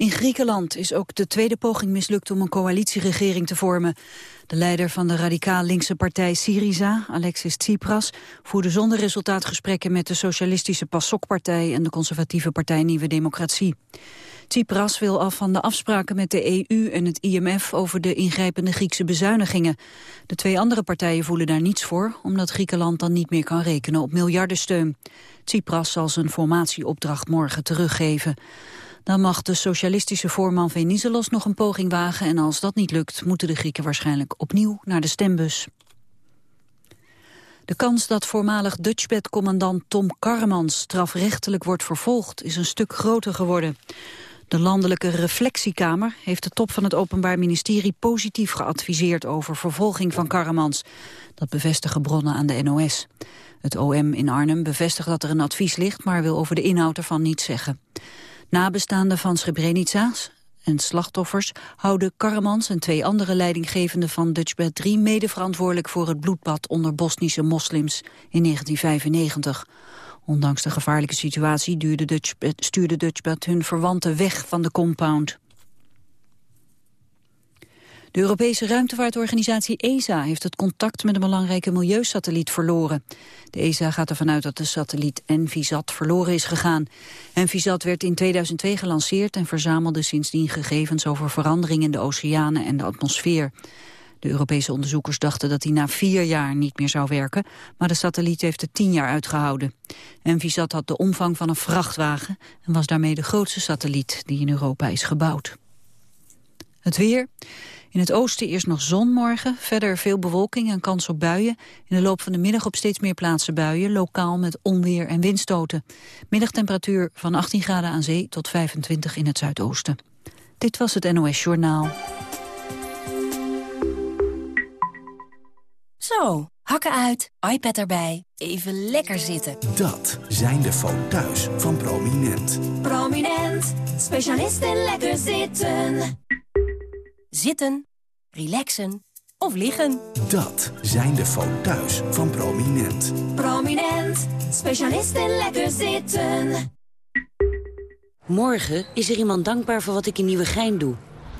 In Griekenland is ook de tweede poging mislukt om een coalitieregering te vormen. De leider van de radicaal linkse partij Syriza, Alexis Tsipras, voerde zonder resultaat gesprekken met de socialistische PASOK-partij en de conservatieve partij Nieuwe Democratie. Tsipras wil af van de afspraken met de EU en het IMF over de ingrijpende Griekse bezuinigingen. De twee andere partijen voelen daar niets voor, omdat Griekenland dan niet meer kan rekenen op miljardensteun. Tsipras zal zijn formatieopdracht morgen teruggeven. Dan mag de socialistische voorman Venizelos nog een poging wagen... en als dat niet lukt, moeten de Grieken waarschijnlijk opnieuw naar de stembus. De kans dat voormalig Dutchbed-commandant Tom Karremans strafrechtelijk wordt vervolgd is een stuk groter geworden. De Landelijke Reflectiekamer heeft de top van het Openbaar Ministerie positief geadviseerd over vervolging van Karremans. Dat bevestigen bronnen aan de NOS. Het OM in Arnhem bevestigt dat er een advies ligt, maar wil over de inhoud ervan niets zeggen. Nabestaanden van Srebrenica's en slachtoffers houden Karremans en twee andere leidinggevenden van Dutchbed 3 mede verantwoordelijk voor het bloedbad onder Bosnische moslims in 1995. Ondanks de gevaarlijke situatie stuurde Dutchbed hun verwanten weg van de compound. De Europese ruimtevaartorganisatie ESA heeft het contact met een belangrijke milieusatelliet verloren. De ESA gaat ervan uit dat de satelliet Envisat verloren is gegaan. Envisat werd in 2002 gelanceerd en verzamelde sindsdien gegevens over veranderingen in de oceanen en de atmosfeer. De Europese onderzoekers dachten dat hij na vier jaar niet meer zou werken, maar de satelliet heeft het tien jaar uitgehouden. Envisat had de omvang van een vrachtwagen en was daarmee de grootste satelliet die in Europa is gebouwd. Het weer. In het oosten eerst nog zon morgen, verder veel bewolking en kans op buien. In de loop van de middag op steeds meer plaatsen buien, lokaal met onweer en windstoten. Middagtemperatuur van 18 graden aan zee tot 25 in het zuidoosten. Dit was het NOS Journaal. Zo, hakken uit, iPad erbij, even lekker zitten. Dat zijn de foto's van Prominent. Prominent, specialist in lekker zitten. Zitten, relaxen of liggen. Dat zijn de foto's van Prominent. Prominent, specialist in lekker zitten. Morgen is er iemand dankbaar voor wat ik in Nieuwegein doe.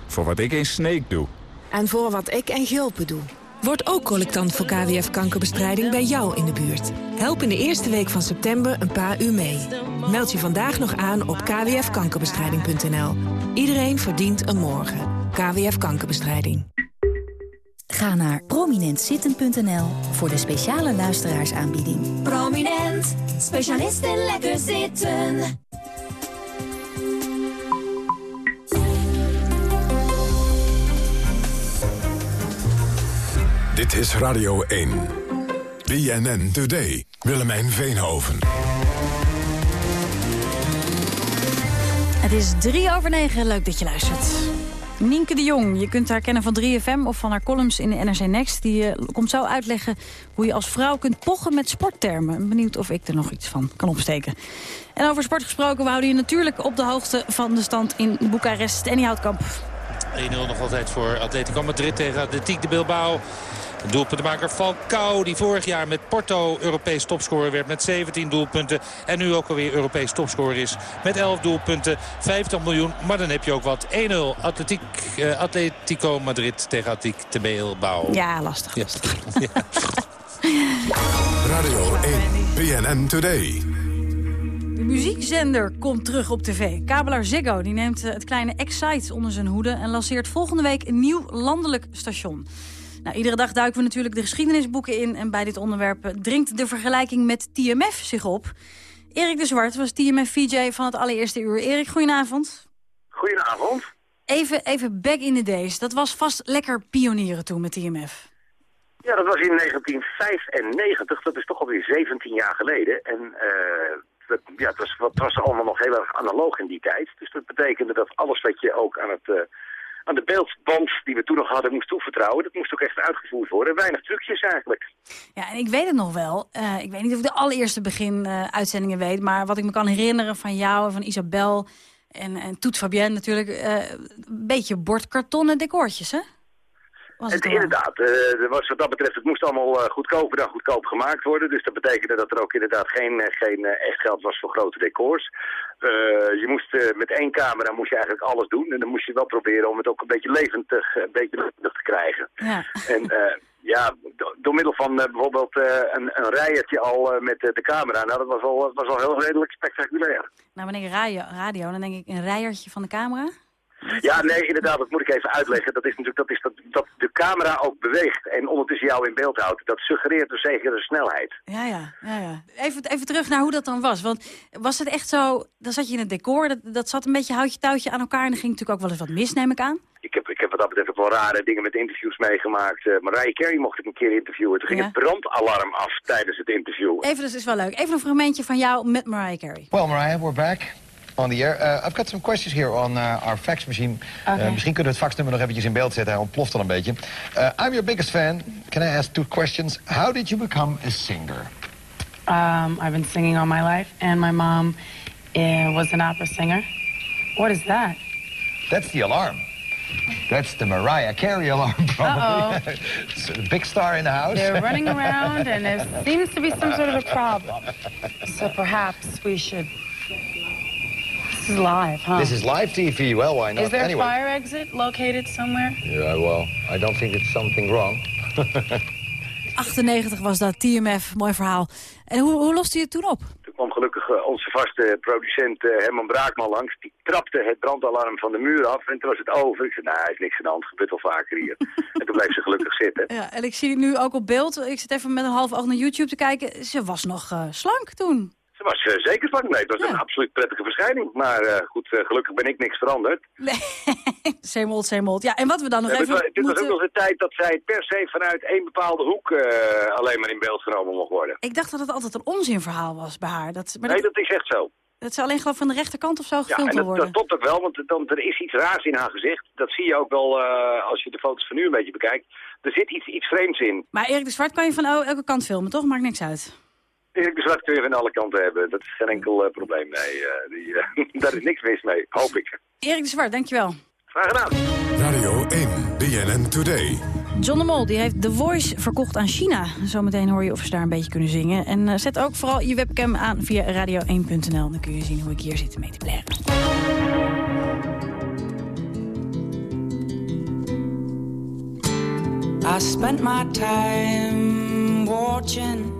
Voor wat ik in Sneek doe. En voor wat ik in Gulpen doe. Word ook collectant voor KWF-kankerbestrijding bij jou in de buurt. Help in de eerste week van september een paar uur mee. Meld je vandaag nog aan op kwfkankerbestrijding.nl. Iedereen verdient een morgen. KWF Kankerbestrijding. Ga naar prominentzitten.nl voor de speciale luisteraarsaanbieding. Prominent, specialist in lekker zitten. Dit is Radio 1. BNN Today. Willemijn Veenhoven. Het is drie over negen. Leuk dat je luistert. Nienke de Jong, je kunt haar kennen van 3FM of van haar columns in de NRC Next. Die uh, komt zo uitleggen hoe je als vrouw kunt pochen met sporttermen. Benieuwd of ik er nog iets van kan opsteken. En over sport gesproken, we houden je natuurlijk op de hoogte van de stand in Boekarest. En Houtkamp. 1-0 nog altijd voor Atletico Madrid tegen Atletiek de Bilbao. Doelpuntenmaker Falcao, die vorig jaar met Porto Europees topscorer werd met 17 doelpunten. En nu ook alweer Europees topscorer is met 11 doelpunten. 50 miljoen, maar dan heb je ook wat. 1-0 Atletiek, uh, Atletico Madrid tegen Atletiek de Bilbao. Ja, lastig. Ja. Radio 1, BNN Today. De muziekzender komt terug op tv. Kabelaar Ziggo die neemt het kleine Excite onder zijn hoede... en lanceert volgende week een nieuw landelijk station. Nou, iedere dag duiken we natuurlijk de geschiedenisboeken in... en bij dit onderwerp dringt de vergelijking met TMF zich op. Erik de Zwart was TMF-VJ van het allereerste uur. Erik, goedenavond. Goedenavond. Even, even back in the days. Dat was vast lekker pionieren toen met TMF. Ja, dat was in 1995. Dat is toch alweer 17 jaar geleden. En uh, ja, het, was, het was allemaal nog heel erg analoog in die tijd. Dus dat betekende dat alles wat je ook aan het... Uh, aan de beeldband die we toen nog hadden moest toevertrouwen. Dat moest ook echt uitgevoerd worden. Weinig trucjes eigenlijk. Ja, en ik weet het nog wel. Uh, ik weet niet of ik de allereerste begin uh, uitzendingen weet. Maar wat ik me kan herinneren van jou en van Isabel en, en Toet Fabienne natuurlijk. Uh, een beetje bordkartonnen decoortjes, hè? Was het, inderdaad, eh, was, wat dat betreft, het moest allemaal eh, goedkoper dan goedkoop gemaakt worden. Dus dat betekende dat er ook inderdaad geen, eh, geen echt geld was voor grote decors. Je moest met één camera moest je eigenlijk alles doen. En dan moest je wel proberen om het ook een beetje levendig, een beetje levendig te krijgen. Ja. En ja, do- door middel van bijvoorbeeld een, een rijertje al met de camera, nou dat was al, was al heel redelijk spectaculair. Nou, wanneer radio, radio, dan denk ik een rijertje van de camera. Ja, nee, inderdaad, dat moet ik even uitleggen. Dat is natuurlijk dat, is dat, dat de camera ook beweegt en ondertussen jou in beeld houdt. Dat suggereert dus zeker de snelheid. Ja, ja, ja, ja. Even, even terug naar hoe dat dan was. Want was het echt zo, dan zat je in het decor, dat, dat zat een beetje houtje touwtje aan elkaar... en er ging natuurlijk ook wel eens wat mis, neem ik aan. Ik heb, ik heb wat dat betreft wel rare dingen met interviews meegemaakt. Uh, Mariah Carey mocht ik een keer interviewen. Toen ging Ja. het brandalarm af tijdens het interview. Even, dat is wel leuk. Even een fragmentje van jou met Mariah Carey. Well, Mariah, we're back on the air. Uh, I've got some questions here on uh, our fax machine. Uh, misschien kunnen we het faxnummer nog eventjes in beeld zetten. Hij ontploft al een beetje. Uh, I'm your biggest fan. Can I ask two questions? How did you become a singer? Um, I've been singing all my life, and my mom uh, was an opera singer. What is that? That's the alarm. That's the Mariah Carey alarm, probably. It's a big star in the house. They're running around, and there seems to be some sort of a problem. So perhaps we should. This is live, huh? This is live TV. Well, why not? Is there anyway. a fire exit located somewhere? Yeah, well, I don't think it's something wrong. 98 was dat, TMF, mooi verhaal. En hoe, hoe loste je het toen op? Toen kwam gelukkig eh, onze vaste producent eh, Herman Braakman langs. Die trapte het brandalarm van de muur af en toen was het over. Ik zei, nou, er is niks aan de hand, gebeurt al vaker hier. en toen bleef ze gelukkig zitten. Ja, en ik zie nu ook op beeld. Ik zit even met een half oog naar YouTube te kijken. Ze was nog eh, slank toen. Was eh, zeker slank. Nee, het was een absoluut prettige verschijning. Maar eh, goed, eh, gelukkig ben ik niks veranderd. Nee, same old, same old. Ja, en wat we dan nog Ja, even was- dit was ook nog de tijd dat zij per se vanuit één bepaalde hoek alleen maar in beeld genomen mocht worden. Ik dacht dat het altijd een onzinverhaal was bij haar. Dat, maar nee, dat, dat is echt zo. dat ze alleen geloof ik van de rechterkant of zo Ja, gefilmd wil dat, worden. dat klopt ook wel, want dan, er is iets raars in haar gezicht. Dat zie je ook wel als je de foto's van nu een beetje bekijkt. Er zit iets, iets vreemds in. Maar Erik de Zwart kan je van el- elke kant filmen, toch? Maakt niks uit. Erik de Zwart kun je van alle kanten hebben. Dat is geen enkel eh, probleem. Nee, eh, die, eh, daar is niks mis mee, hoop ik. Erik de Zwart, dankjewel. Graag gedaan. Radio 1, BNN Today. John de Mol die heeft The Voice verkocht aan China. Zometeen hoor je of ze daar een beetje kunnen zingen. En zet ook vooral je webcam aan via radio1.nl. Dan kun je zien hoe ik hier zit mee te blaren. I spent my time watching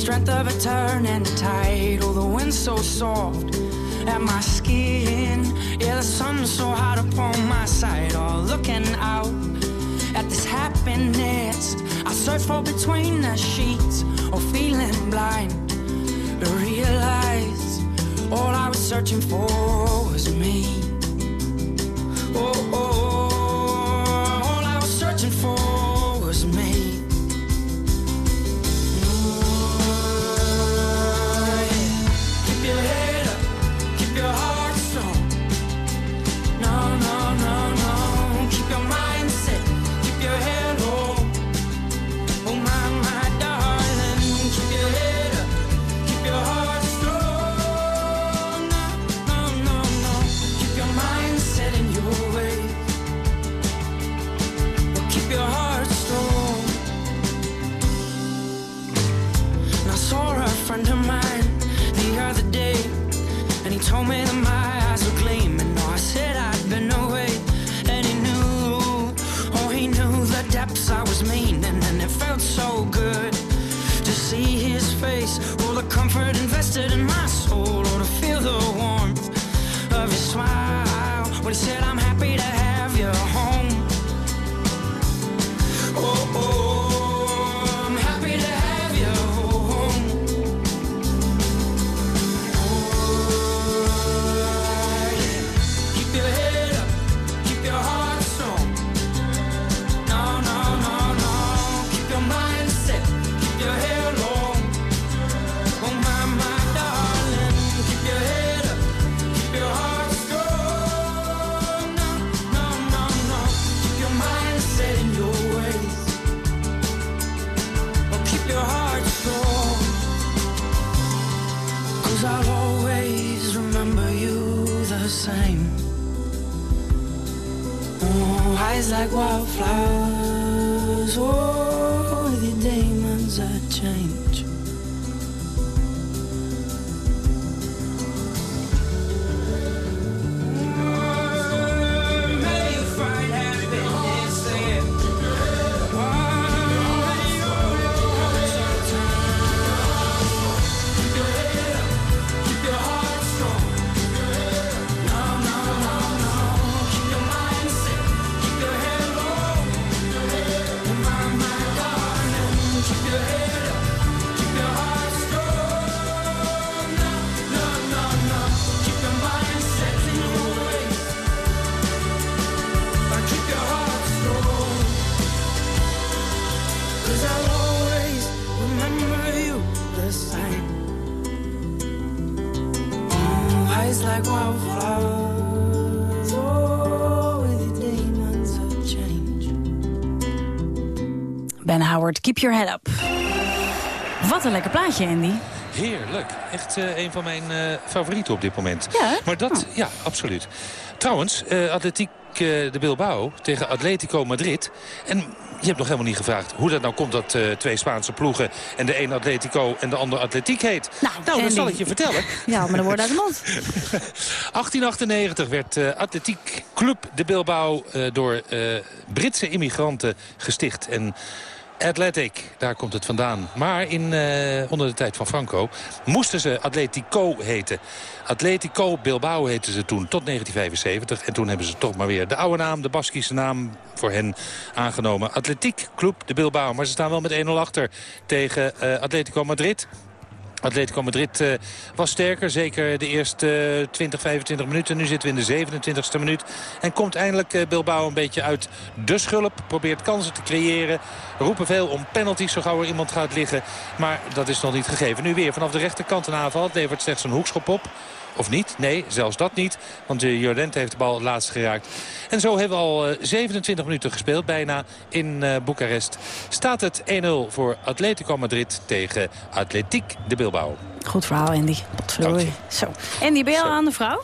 strength of a turn and tide. Oh, the wind so soft at my skin. Yeah, the sun so hot upon my side. Oh, looking out at this happiness. I search for between the sheets, or feeling blind but realize all I was searching for was me. the depths I was meaning, and it felt so good to see his face, all the comfort invested in my soul, or to feel the warmth of his smile when he said, "I'm." Oh, like wildflowers. Oh, with demons of change. Ben Howard, keep your head up. Wat een lekker plaatje, Andy. Heerlijk. Echt eh, een van mijn eh, favorieten op dit moment. Ja? Maar dat, ja, absoluut. Trouwens, eh Atletiek de Bilbao tegen Atletico Madrid. En je hebt nog helemaal niet gevraagd hoe dat nou komt dat eh, twee Spaanse ploegen... en de een Atletico en de ander Atletiek heet. Nou, dat Andy. zal ik je vertellen. Ja, maar dan wordt uit de mond. 1898 werd eh Atletiek Club de Bilbao eh, door eh, Britse immigranten gesticht. En Athletic, daar komt het vandaan. Maar in, eh, onder de tijd van Franco moesten ze Atletico heten. Atletico Bilbao heten ze toen tot 1975. En toen hebben ze toch maar weer de oude naam, de Baskische naam voor hen aangenomen. Atletiek Club de Bilbao. Maar ze staan wel met 1-0 achter tegen eh, Atletico Madrid. Atletico Madrid eh, was sterker, zeker de eerste eh, 20, 25 minuten. Nu zitten we in de 27e minuut. En komt eindelijk eh, Bilbao een beetje uit de schulp. Probeert kansen te creëren. Roepen veel om penalties zo gauw er iemand gaat liggen. Maar dat is nog niet gegeven. Nu weer vanaf de rechterkant een aanval. Het levert slechts een hoekschop op. Of niet? Nee, zelfs dat niet. Want de Jordente heeft de bal laatst geraakt. En zo hebben we al eh, 27 minuten gespeeld bijna in eh Boekarest. Staat het 1-0 voor Atletico Madrid tegen Atletiek de Bilbao. Goed verhaal, Andy. Potverdorie. Zo. Andy, ben je al aan de vrouw?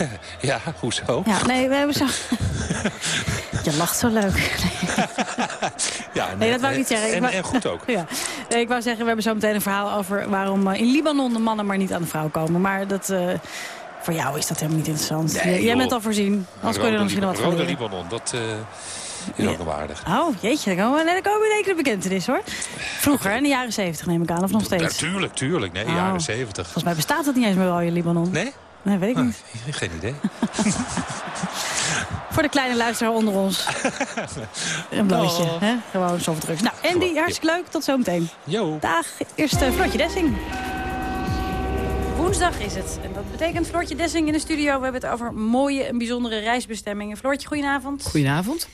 ja, hoezo? Ja, nee, we hebben zo... Je lacht zo leuk. Ja, Nee, dat wou ik niet zeggen. En, en goed ook. Ja. Nee, ik wou zeggen, we hebben zo meteen een verhaal over waarom eh, in Libanon de mannen maar niet aan de vrouw komen. Maar dat, eh, voor jou is dat helemaal niet interessant. Nee, Jij- joh. bent al voorzien. Anders kun je er misschien nog wat van leren. Libanon, dat eh, is ook nog wel aardig. Oh, jeetje, dan komen we, nee, dan komen we in één keer de bekentenis, hoor. Vroeger, in de jaren zeventig neem ik aan, of nog steeds. Natuurlijk, tuurlijk. Nee, Oh. jaren 70. Volgens mij bestaat het niet eens meer al in Libanon. Nee? Nee, weet ik Ah, niet. geen idee. Voor de kleine luisteraar onder ons. Een blootje, Oh. hè? Gewoon softdrugs. Nou, Andy, hartstikke leuk. Tot zometeen. Jo. Dag. Eerst uh, Floortje Dessing. Woensdag is het. En dat betekent Floortje Dessing in de studio. We hebben het over mooie en bijzondere reisbestemmingen. Floortje, goedenavond. Goedenavond.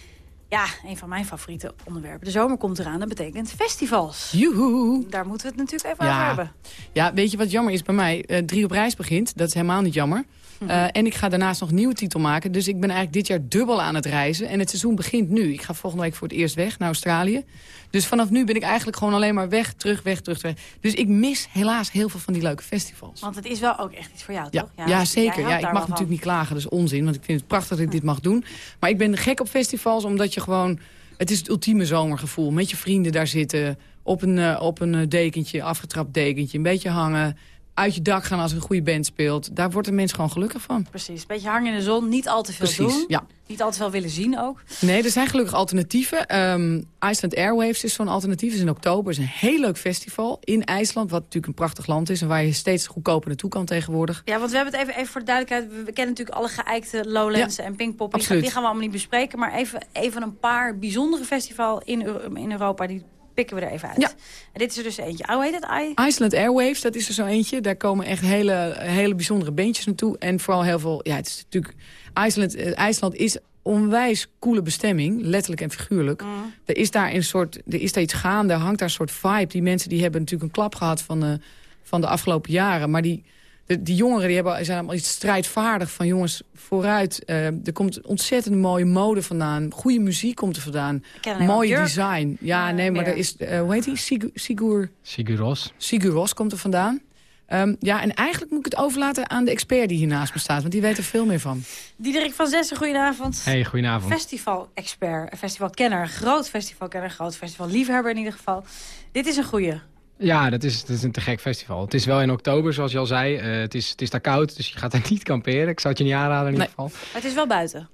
Ja, een van mijn favoriete onderwerpen. De zomer komt eraan. Dat betekent festivals. Joehoe. Daar moeten we het natuurlijk even over hebben. ja, weet je wat jammer is bij mij? Eh, drie op reis begint, dat is helemaal niet jammer. Eh, en ik ga daarnaast nog een nieuwe titel maken. Dus ik ben eigenlijk dit jaar dubbel aan het reizen. En het seizoen begint nu. Ik ga volgende week voor het eerst weg naar Australië. Dus vanaf nu ben ik eigenlijk gewoon alleen maar weg, terug, weg, terug. terug. Dus ik mis helaas heel veel van die leuke festivals. Want het is wel ook echt iets voor jou, Ja, toch? ja, jij zeker. houdt Ja, ik mag natuurlijk niet klagen, dat is onzin. Want ik vind het prachtig dat ik dit mag doen. Maar ik ben gek op festivals, omdat je gewoon... Het is het ultieme zomergevoel. Met je vrienden daar zitten, op een, eh, op een eh, dekentje, afgetrapt dekentje. Een beetje hangen, uit je dak gaan als een goede band speelt. Daar wordt een mens gewoon gelukkig van. Precies. Beetje hangen in de zon. Niet al te veel Precies, doen. ja. Niet al te veel willen zien ook. Nee, er zijn gelukkig alternatieven. Ehm, Iceland Airwaves is zo'n alternatief. is in oktober. is een heel leuk festival in IJsland. Wat natuurlijk een prachtig land is. En waar je steeds goedkoper naartoe kan tegenwoordig. Ja, want we hebben het even, even voor de duidelijkheid. We, kennen natuurlijk alle geëikte Lowlands Ja, en Pinkpop. absoluut. Die gaan we allemaal niet bespreken. Maar even, even een paar bijzondere festivals in, in Europa. Die pikken we er even uit. Ja. En dit is er dus eentje. Oh, hoe heet het? I? Iceland Airwaves, dat is er zo eentje. Daar komen echt hele, hele bijzondere beentjes naartoe. En vooral heel veel... Ja, het is natuurlijk... IJsland, eh, IJsland is onwijs coole bestemming, letterlijk en figuurlijk. Er is daar een soort, er is daar iets gaande, hangt daar een soort vibe. Die mensen die hebben natuurlijk een klap gehad van, de van de afgelopen jaren. Maar die, de, die jongeren die hebben, zijn allemaal iets strijdvaardig van jongens vooruit. eh, er komt ontzettend mooie mode vandaan. Goede muziek komt er vandaan. Mooi design. Ja, nee, maar meer. er is, eh, hoe heet die? Sigur, Sigur, Siguros. Siguros komt er vandaan. Ehm, ja, en eigenlijk moet ik het overlaten aan de expert die hiernaast me staat. Want die weet er veel meer van. Diederik van Zessen, goedenavond. Hey, goedenavond. Festival-expert, festivalkenner, groot festivalkenner, groot festivalliefhebber in ieder geval. Dit is een goeie. Ja, dat is, dat is een te gek festival. Het is wel in oktober, zoals je al zei. Uh, het, is, het is daar koud, dus je gaat er niet kamperen. Ik zou het je niet aanraden in ieder geval. Het is wel buiten.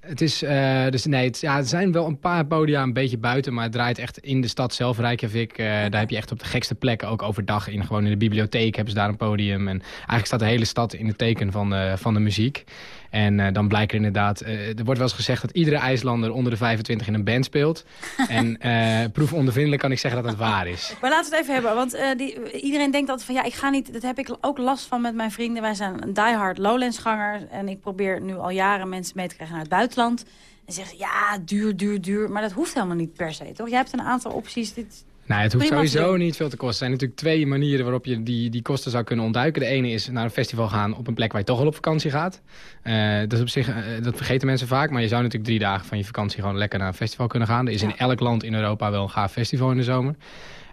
Het is, uh, dus nee, het, ja, er zijn wel een paar podia een beetje buiten, maar het draait echt in de stad zelf, Reykjavik. Uh, Daar heb je echt op de gekste plekken, ook overdag, in, gewoon in de bibliotheek hebben ze daar een podium. En eigenlijk staat de hele stad in het teken van van de muziek. En uh, dan blijkt er inderdaad... Uh, er wordt wel eens gezegd dat iedere IJslander onder de 25 in een band speelt. en uh, proefondervindelijk kan ik zeggen dat het waar is. Maar laten we het even hebben. Want die, iedereen denkt altijd van... ja, ik ga niet... Dat heb ik ook last van met mijn vrienden. Wij zijn een diehard Lowlands-ganger. En ik probeer nu al jaren mensen mee te krijgen naar het buitenland. En zeggen ja, duur, duur, duur. Maar dat hoeft helemaal niet per se, toch? Jij hebt een aantal opties. Dit, nou, het hoeft sowieso niet veel te kosten. Er zijn natuurlijk twee manieren waarop je die, die kosten zou kunnen ontduiken. De ene is naar een festival gaan op een plek waar je toch al op vakantie gaat. Uh, dat, is op zich, uh, dat vergeten mensen vaak. Maar je zou natuurlijk drie dagen van je vakantie gewoon lekker naar een festival kunnen gaan. Er is in elk land in Europa wel een gaaf festival in de zomer.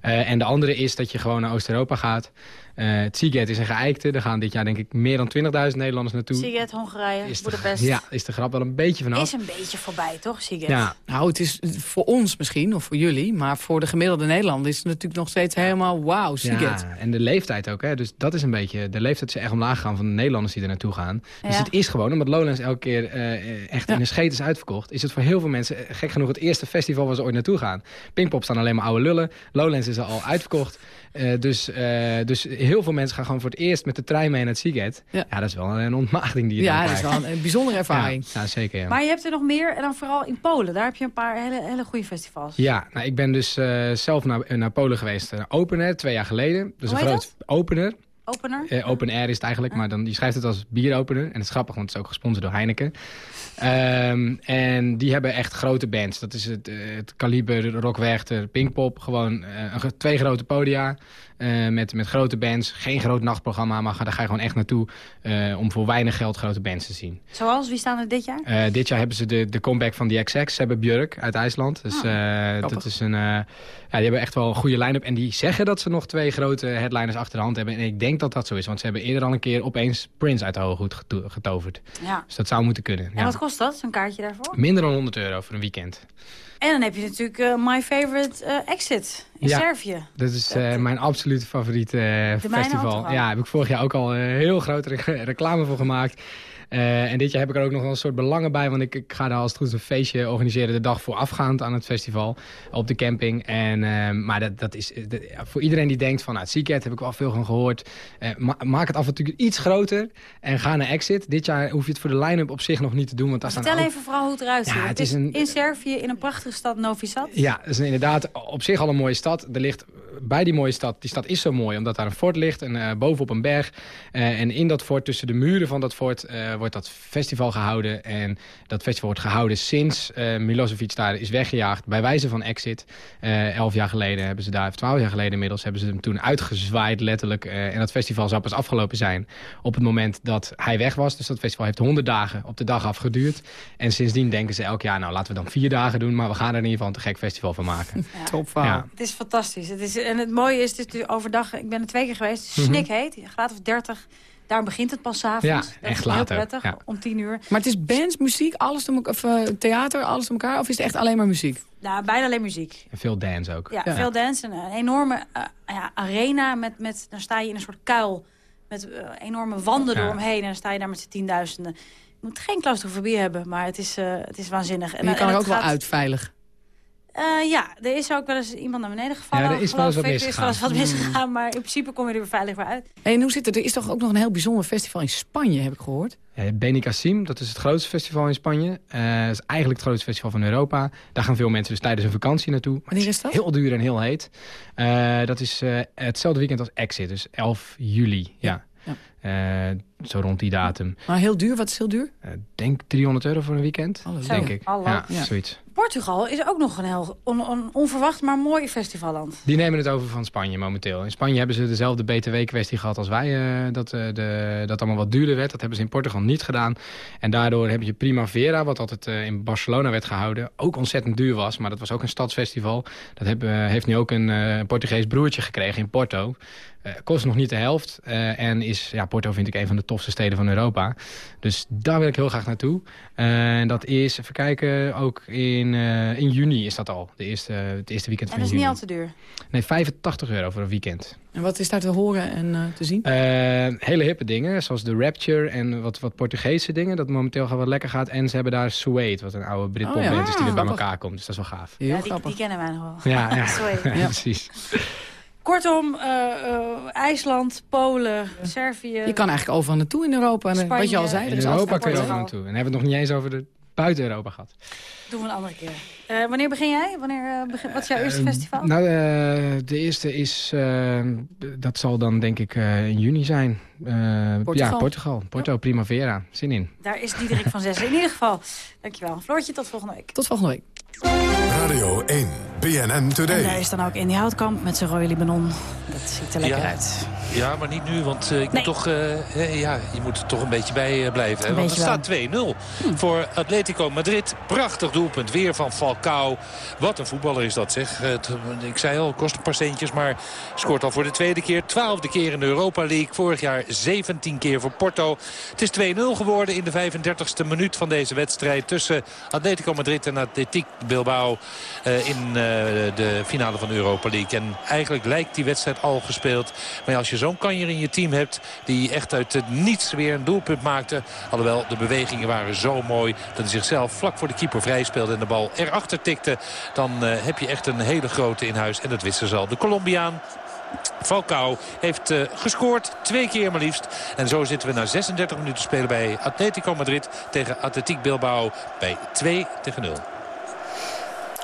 Uh, en de andere is dat je gewoon naar Oost-Europa gaat. Uh, het Seagate is een geëikte. Er gaan dit jaar denk ik meer dan 20.000 Nederlanders naartoe. Seagate, Hongarije, is Budapest. Ja, is de grap wel een beetje vanaf. Is een beetje voorbij, toch, Seagate? Ja. Nou, het is voor ons misschien, of voor jullie. Maar voor de gemiddelde Nederlander is het natuurlijk nog steeds helemaal wauw, Seagate. Ja, en de leeftijd ook. Hè. Dus dat is een beetje, de leeftijd is echt omlaag gegaan van de Nederlanders die er naartoe gaan. Dus ja. het is gewoon, omdat Lowlands elke keer uh, echt ja. in een scheet is uitverkocht... is het voor heel veel mensen, gek genoeg, het eerste festival waar ze ooit naartoe gaan. Pinkpop staan alleen maar oude lullen. Lowlands is al uitverkocht. Uh, dus, uh, dus heel veel mensen gaan gewoon voor het eerst met de trein mee naar het Seagate. Ja. ja, dat is wel een ontmaagding die je Ja, dat is wel een, een bijzondere ervaring. Ja, ja, zeker. Ja. Maar je hebt er nog meer, en dan vooral in Polen. Daar heb je een paar hele, hele goede festivals. Ja, nou, ik ben dus uh, zelf naar, naar Polen geweest. Naar Opener, twee jaar geleden. Dus Hoe een groot Opener. Opener? Uh, open Air is het eigenlijk, maar dan, die schrijft het als bieropener. En het is grappig, want het is ook gesponsord door Heineken. Um, en die hebben echt grote bands. Dat is het, het kaliber Rock Werchter, Pinkpop. Gewoon uh, twee grote podia. Uh, met, met grote bands. Geen groot nachtprogramma, maar daar ga je gewoon echt naartoe... Uh, om voor weinig geld grote bands te zien. Zoals? Wie staan er dit jaar? Uh, dit jaar hebben ze de, de comeback van The XX. Ze hebben Björk uit IJsland. Dus oh, dat is een... ja, die hebben echt wel een goede line-up. En die zeggen dat ze nog twee grote headliners achter de hand hebben. En ik denk dat dat zo is. Want ze hebben eerder al een keer opeens Prince uit de hoge hoed getoverd. Ja. Dus dat zou moeten kunnen. En ja. wat kost dat, zo'n kaartje daarvoor? Minder dan 100 euro voor een weekend. En dan heb je natuurlijk uh, My Favorite uh, Exit in ja, Servië. Dat is uh, mijn absolute favoriete festival. Ja, heb ik vorig jaar ook al heel grote re reclame voor gemaakt. Uh, en dit jaar heb ik er ook nog wel een soort belangen bij. Want ik, ik ga daar als het goed is een feestje organiseren de dag voorafgaand aan het festival. Op de camping. En, uh, maar dat, dat is dat, voor iedereen die denkt van nou, Seagate heb ik wel veel van gehoord. Uh, ma maak het af en toe iets groter. En ga naar Exit. Dit jaar hoef je het voor de line-up op zich nog niet te doen. Want daar Vertel staan even vooral hoe het eruit ziet. Ja, het, het is is een, in Servië in een prachtige stad Novi Sad. Ja, het is inderdaad op zich al een mooie stad. Er ligt bij die mooie stad, die stad is zo mooi omdat daar een fort ligt. En uh, bovenop een berg. Uh, en in dat fort, tussen de muren van dat fort, uh, wordt dat festival gehouden. En dat festival wordt gehouden sinds Milosevic daar is weggejaagd. Bij wijze van exit. elf jaar geleden hebben ze daar, of twaalf jaar geleden inmiddels, hebben ze hem toen uitgezwaaid letterlijk. en dat festival zou pas afgelopen zijn op het moment dat hij weg was. Dus dat festival heeft honderd dagen op de dag afgeduurd. En sindsdien denken ze elk jaar, nou laten we dan vier dagen doen. Maar we gaan er in ieder geval een te gek festival van maken. Ja. Top verhaal. Ja. Het is fantastisch. Het is, en het mooie is, het is overdag, ik ben er twee keer geweest, het is snikheet, graad of 30. Daar begint het pas avonds. Ja, dat echt is later. heel prettig, ja. om tien uur. Maar het is bands, muziek, alles door elkaar, of uh, theater, alles door elkaar? Of is het echt alleen maar muziek? Nou, bijna alleen muziek. En veel dance ook. Ja, ja. veel dance. En een enorme uh, ja, arena. Met, met, dan sta je in een soort kuil met uh, enorme wanden ja. eromheen. En dan sta je daar met z'n tienduizenden. Je moet geen claustrofobie hebben, maar het is, het is waanzinnig. En, en je kan en er ook gaat... wel uit veilig. Uh, ja, er is ook wel eens iemand naar beneden gevallen. Ja, er is wel eens wat ik. misgegaan. Er is wel eens wat misgegaan, maar in principe kom je er weer veilig weer uit. Hey, en hoe zit het? Er is toch ook nog een heel bijzonder festival in Spanje, heb ik gehoord? Ja, Benicassim, dat is het grootste festival in Spanje. Uh, dat is eigenlijk het grootste festival van Europa. Daar gaan veel mensen dus tijdens een vakantie naartoe. Wanneer is dat? Heel duur en heel heet. Uh, dat is hetzelfde weekend als Exit, dus 11 juli. Ja. ja. Uh, zo rond die datum. Maar heel duur? Wat is heel duur? Uh, denk 300 euro voor een weekend, Hallo. denk ik. Hallo. Ja, Ja. zoiets. Portugal is ook nog een heel on, on, onverwacht, maar mooi festivalland. Die nemen het over van Spanje momenteel. In Spanje hebben ze dezelfde btw-kwestie gehad als wij. Uh, dat, uh, de, dat allemaal wat duurder werd. Dat hebben ze in Portugal niet gedaan. En daardoor heb je Primavera, wat altijd uh, in Barcelona werd gehouden. Ook ontzettend duur was, maar dat was ook een stadsfestival. Dat heeft nu ook een Portugees broertje gekregen in Porto. kost nog niet de helft. en is, ja, Porto vind ik een van de tofste steden van Europa. Dus daar wil ik heel graag naartoe. En dat is, even kijken, ook in, in juni is dat al. De eerste, het eerste weekend van juni. En dat is niet al te duur? Nee, 85 euro voor een weekend. En wat is daar te horen en te zien? hele hippe dingen, zoals de Rapture en wat, wat Portugese dingen. Dat momenteel wat lekker gaat. En ze hebben daar Suede, wat een oude Britpop oh, ja. is die weer bij elkaar komt. Dus dat is wel gaaf. Ja, die, die, kennen wij nog wel. Ja, ja. ja precies. Kortom, uh, uh, IJsland, Polen, Servië... Je kan eigenlijk overal naartoe in Europa. Spanje, wat je al zei. In Europa kun je overal naartoe. En hebben we het nog niet eens over de buiten Europa gehad. Doen we een andere keer. Uh, wanneer begin jij? Wanneer, begin, wat is jouw eerste festival? Nou, de eerste is... dat zal dan denk ik in juni zijn. Portugal. Ja, Portugal. Porto Primavera. Zin in. Daar is Diederik van Zes. In ieder geval, dankjewel. Floortje, tot volgende week. Tot volgende week. Radio 1, BNN Today. En daar is dan ook Indy Houtkamp met zijn rode Libanon. Dat ziet er lekker uit. Ja, maar niet nu, want uh, ik moet toch, uh, ja, je moet er toch een beetje bij uh, blijven. Hè? Want er staat 2-0 hm. voor Atletico Madrid. Prachtig doelpunt, weer van Falcao. Wat een voetballer is dat, zeg. ik zei al, kost een paar centjes, maar scoort al voor de tweede keer. Twaalfde keer in de Europa League. Vorig jaar 17 keer voor Porto. Het is 2-0 geworden in de 35e minuut van deze wedstrijd... tussen Atletico Madrid en Atletico Bilbao in de finale van de Europa League. En eigenlijk lijkt die wedstrijd al gespeeld. Maar als je zo'n kanjer in je team hebt... die echt uit het niets weer een doelpunt maakte. Alhoewel, de bewegingen waren zo mooi... dat hij zichzelf vlak voor de keeper vrij speelde... en de bal erachter tikte. Dan uh, heb je echt een hele grote in huis. En dat wisten ze al. De Colombiaan Falcao heeft uh, gescoord, twee keer maar liefst. En zo zitten we na 36 minuten spelen bij Atletico Madrid tegen Atletiek Bilbao bij 2 tegen 0.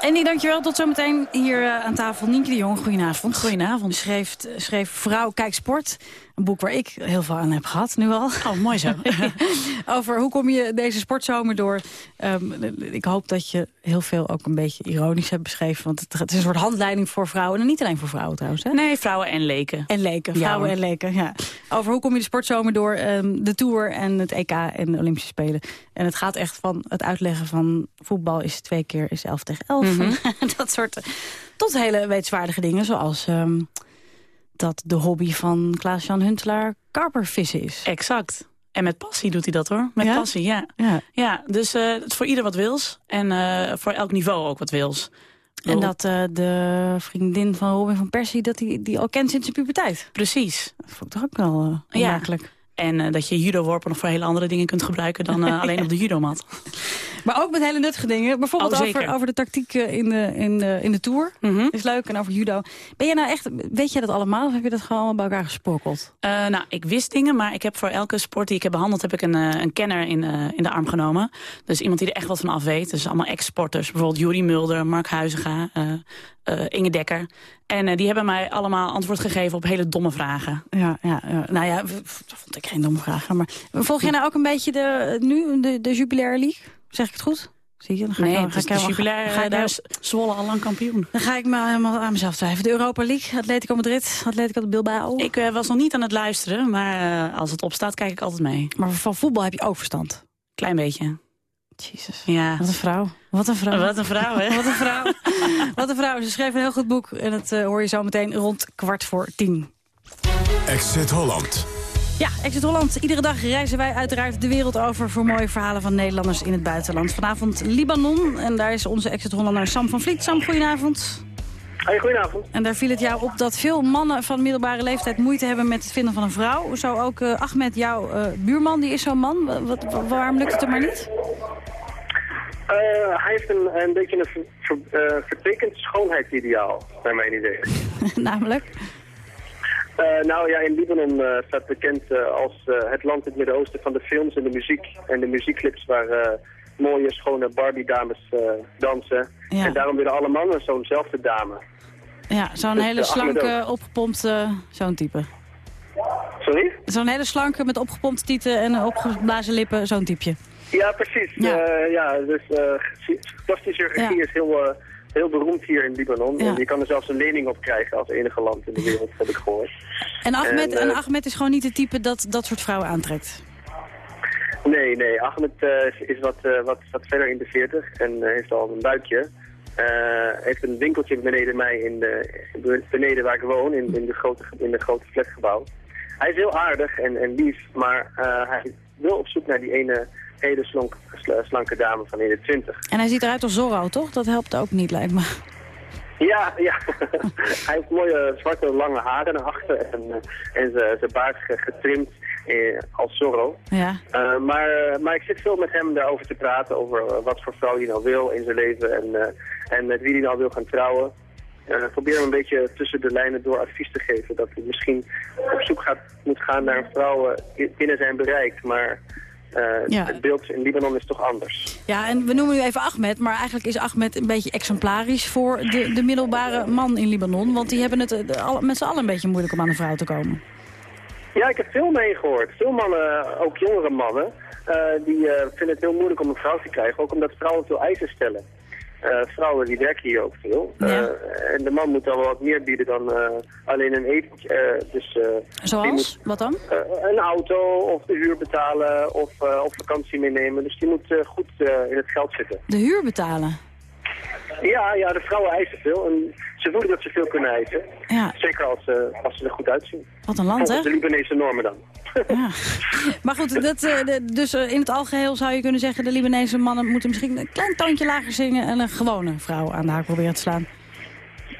Andy, dankjewel. Tot zometeen hier uh, aan tafel. Nienke de Jong, goedenavond. Goedenavond. Schreef, schreef Vrouw Kijk Sport. Een boek waar ik heel veel aan heb gehad, nu al. Oh, mooi zo. Over hoe kom je deze sportzomer door. Um, ik hoop dat je heel veel ook een beetje ironisch hebt beschreven. Want het, is een soort handleiding voor vrouwen. En niet alleen voor vrouwen trouwens. Hè? Nee, vrouwen en leken. En leken, vrouwen en leken, ja. Over hoe kom je de sportzomer door. Um, de Tour en het EK en de Olympische Spelen. En het gaat echt van het uitleggen van voetbal is twee keer is elf tegen elf. Mm -hmm. dat soort... Tot hele wetenswaardige dingen zoals... Um, dat de hobby van Klaas-Jan Huntelaar karpervissen is. Exact. En met passie doet hij dat hoor. Met passie, ja. Ja, ja dus uh, het is voor ieder wat wils. En uh, voor elk niveau ook wat wils. En dat uh, de vriendin van Robin van Persie, dat die, die al kent sinds zijn puberteit. Precies. Dat vond ik toch ook wel uh. Ja. En uh, dat je judo-worpen nog voor hele andere dingen kunt gebruiken dan uh, alleen op de judomat. Maar ook met hele nuttige dingen. Bijvoorbeeld oh, over, over de tactiek in de, in de, in de Tour. Mm -hmm. Is leuk. En over judo. Ben je nou echt, weet je dat allemaal? Of heb je dat gewoon allemaal bij elkaar gesprokkeld? Uh, nou, ik wist dingen. Maar ik heb voor elke sport die ik heb behandeld... heb ik een, een kenner in, in de arm genomen. Dus iemand die er echt wat van af weet. Dus allemaal ex-sporters. Bijvoorbeeld Juri Mulder, Mark Huizinga, Inge Dekker. En uh, die hebben mij allemaal antwoord gegeven op hele domme vragen. Ja, ja, ja. nou ja, vond ik geen domme vragen. Maar volg je nou ook een beetje de, nu de, de Jubilaire League? Zeg ik het goed? Zie je? Dan ga nee, ik, ga ik, Jubilair, ga, ga daar is Zwolle al lang kampioen. Dan ga ik maar helemaal aan mezelf twijfelen. De Europa League, Atletico Madrid, Atletico Bilbao. Ik uh, was nog niet aan het luisteren, maar uh, als het opstaat kijk ik altijd mee. Maar van voetbal heb je ook verstand? Klein beetje. Jezus. Ja. Wat een vrouw. Wat een vrouw. Wat een vrouw, hè? Wat een vrouw. Wat een vrouw. Ze schreef een heel goed boek. En dat uh, hoor je zo meteen rond kwart voor tien. Exit Holland. Ja, Exit Holland. Iedere dag reizen wij uiteraard de wereld over... voor mooie verhalen van Nederlanders in het buitenland. Vanavond Libanon. En daar is onze Exit Hollander Sam van Vliet. Sam, goedenavond. Hey, goedenavond. En daar viel het jou op dat veel mannen van middelbare leeftijd moeite hebben met het vinden van een vrouw. Zo ook uh, Ahmed, jouw uh, buurman, die is zo'n man. Wat, waarom lukt het er maar niet? Uh, hij heeft een, een beetje een ver, ver, vertekend schoonheidsideaal, naar mijn idee. Namelijk? Nou ja, in Libanon staat bekend als het land in het Midden-Oosten van de films en de muziek. En de muziekclips waar mooie, schone Barbie-dames dansen. Ja. En daarom willen alle mannen zo'nzelfde dame. Ja, zo'n dus, hele slanke, opgepompte, zo'n type. Sorry? Zo'n hele slanke met opgepompte tieten en opgeblazen lippen, zo'n typeje. Ja, precies. Ja, uh, ja dus uh, plastische chirurgie ja. is heel, uh, heel beroemd hier in Libanon. Ja. En je kan er zelfs een lening op krijgen als enige land in de wereld, heb ik gehoord. En Ahmed, en, en Ahmed is gewoon niet het type dat dat soort vrouwen aantrekt? Nee, nee. Ahmed is wat, wat, wat verder in de 40 en heeft al een buikje. Heeft een winkeltje beneden mij, in de, beneden waar ik woon, in, in, de, grote, in de grote flatgebouw. Hij is heel aardig en, en lief, maar hij wil op zoek naar die ene hele slanke, slanke dame van in de 20. En hij ziet eruit als Zorro, toch? Dat helpt ook niet, lijkt me. Ja, ja. hij heeft mooie zwarte lange haren naar achter en, en zijn baard getrimd eh, als Zorro. Ja. Uh, maar, maar ik zit veel met hem daarover te praten, over wat voor vrouw hij nou wil in zijn leven en, uh, en met wie hij nou wil gaan trouwen. Uh, probeer hem een beetje tussen de lijnen door advies te geven. Dat hij misschien op zoek gaat, moet gaan naar een vrouw binnen zijn bereik. Maar uh, het beeld in Libanon is toch anders. Ja, en we noemen u even Ahmed, maar eigenlijk is Ahmed een beetje exemplarisch voor de, de middelbare man in Libanon. Want die hebben het met z'n allen een beetje moeilijk om aan een vrouw te komen. Ja, ik heb veel meegehoord. Veel mannen, ook jongere mannen, uh, die vinden het heel moeilijk om een vrouw te krijgen. Ook omdat vrouwen veel eisen stellen. Uh, vrouwen die werken hier ook veel. En de man moet dan wel wat meer bieden dan alleen een etentje. dus, Zoals? Moet, wat dan? een auto of de huur betalen of op vakantie meenemen. Dus die moet goed in het geld zitten. De huur betalen? Ja, ja, de vrouwen eisen veel. En ze voelen dat ze veel kunnen eisen. Ja. Zeker als, als ze er goed uitzien. Wat een land, Volgens hè? de Libanese normen dan. Ja. Maar goed, dat, dus in het algeheel zou je kunnen zeggen... de Libanese mannen moeten misschien een klein toontje lager zingen... en een gewone vrouw aan de haak proberen te slaan.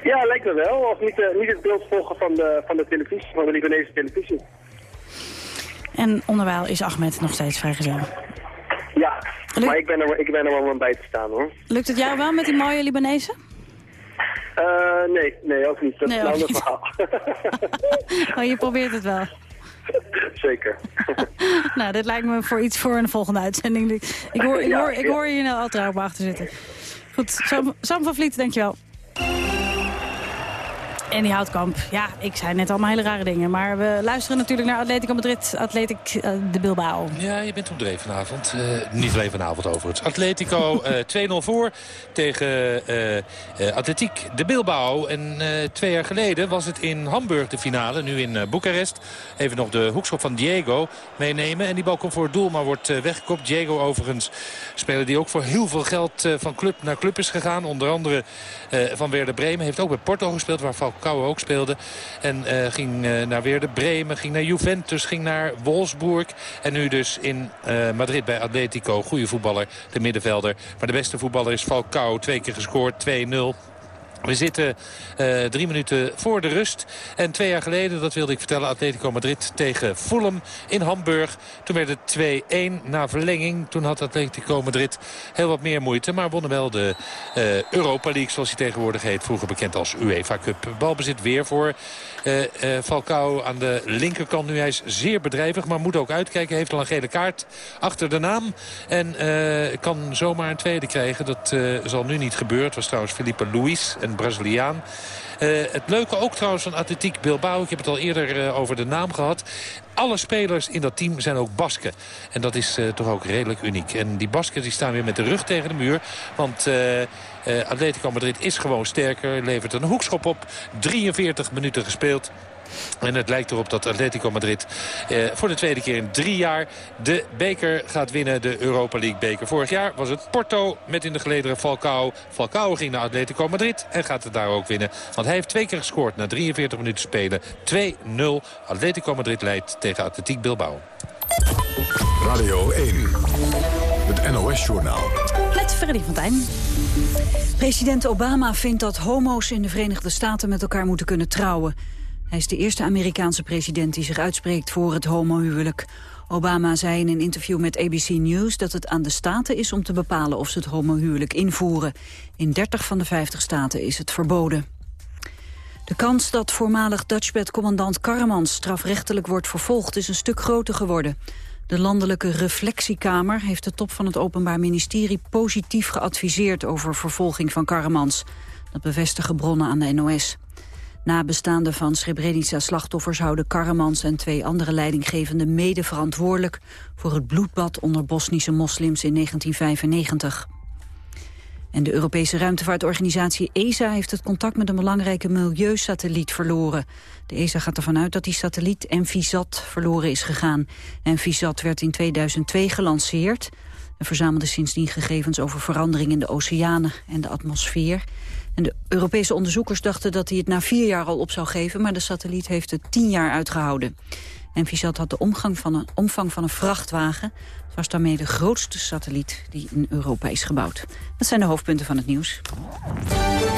Ja, lijkt me wel. Of niet, uh, niet het beeld volgen van de, van de televisie, van de Libanese televisie. En onderwijl is Ahmed nog steeds vrijgezel. Ja, Lukt... maar ik ben, er, ik ben er wel om bij te staan hoor. Lukt het jou wel met die mooie Libanezen? Uh, nee, nee, ook niet. Dat nee, is een ander verhaal. oh, je probeert het wel. Zeker. nou, dit lijkt me voor iets voor een volgende uitzending. Ik hoor, ik hoor, ik hoor je nou al trouw achter zitten. Goed, Sam, Sam van Vliet, dankjewel. En die Houtkamp, ja, ik zei net allemaal hele rare dingen. Maar we luisteren natuurlijk naar Atletico Madrid, Atletico uh, de Bilbao. Ja, je bent op dreef vanavond. Uh, niet alleen vanavond overigens. Atletico uh, 2-0 voor tegen Atletiek de Bilbao. En twee jaar geleden was het in Hamburg de finale, nu in Boekarest. Even nog de hoekschop van Diego meenemen. En die bal komt voor het doel, maar wordt weggekopt. Diego overigens, speler die ook voor heel veel geld van club naar club is gegaan. Onder andere van Werder Bremen. Heeft ook bij Porto gespeeld, waar Ook speelde. En uh, ging uh, naar Werder Bremen, ging naar Juventus, ging naar Wolfsburg. En nu dus in uh, Madrid bij Atletico. Goede voetballer, de middenvelder. Maar de beste voetballer is Falcao. Twee keer gescoord, 2-0. We zitten uh, drie minuten voor de rust. En twee jaar geleden, dat wilde ik vertellen, Atletico Madrid tegen Fulham in Hamburg. Toen werd het 2-1 na verlenging. Toen had Atletico Madrid heel wat meer moeite. Maar wonnen wel de uh, Europa League, zoals die tegenwoordig heet. Vroeger bekend als UEFA Cup. Balbezit weer voor uh, Falcao aan de linkerkant. Nu hij is zeer bedrijvig, maar moet ook uitkijken. Heeft al een gele kaart achter de naam. En kan zomaar een tweede krijgen. Dat zal nu niet gebeuren. Het was trouwens Felipe Luis, Braziliaan. Uh, het leuke ook trouwens van Atletiek Bilbao. Ik heb het al eerder uh, over de naam gehad. Alle spelers in dat team zijn ook Basken. En dat is uh, toch ook redelijk uniek. En die Basken die staan weer met de rug tegen de muur. Want Atletico Madrid is gewoon sterker. Levert een hoekschop op. 43 minuten gespeeld. En het lijkt erop dat Atletico Madrid eh, voor de tweede keer in drie jaar de beker gaat winnen. De Europa League beker. Vorig jaar was het Porto met in de gelederen Falcao. Falcao ging naar Atletico Madrid en gaat het daar ook winnen. Want hij heeft twee keer gescoord na 43 minuten spelen. 2-0. Atletico Madrid leidt tegen Atletiek Bilbao. Radio 1. Het NOS-journaal. Met Freddy van Tijn. President Obama vindt dat homo's in de Verenigde Staten met elkaar moeten kunnen trouwen. Hij is de eerste Amerikaanse president die zich uitspreekt voor het homohuwelijk. Obama zei in een interview met ABC News dat het aan de staten is om te bepalen of ze het homohuwelijk invoeren. In 30 van de 50 staten is het verboden. De kans dat voormalig Dutchbed-commandant Karremans strafrechtelijk wordt vervolgd is een stuk groter geworden. De landelijke reflectiekamer heeft de top van het Openbaar Ministerie positief geadviseerd over vervolging van Karremans. Dat bevestigen bronnen aan de NOS. Nabestaanden van Srebrenica-slachtoffers houden Karremans en twee andere leidinggevenden mede verantwoordelijk voor het bloedbad onder Bosnische moslims in 1995. En de Europese ruimtevaartorganisatie ESA heeft het contact met een belangrijke milieusatelliet verloren. De ESA gaat ervan uit dat die satelliet Envisat verloren is gegaan. Envisat werd in 2002 gelanceerd Hij verzamelde sindsdien gegevens over veranderingen in de oceanen en de atmosfeer. En de Europese onderzoekers dachten dat hij het na vier jaar al op zou geven... maar de satelliet heeft het tien jaar uitgehouden. En Visat had de omgang van een, omvang van een vrachtwagen. Het was daarmee de grootste satelliet die in Europa is gebouwd. Dat zijn de hoofdpunten van het nieuws.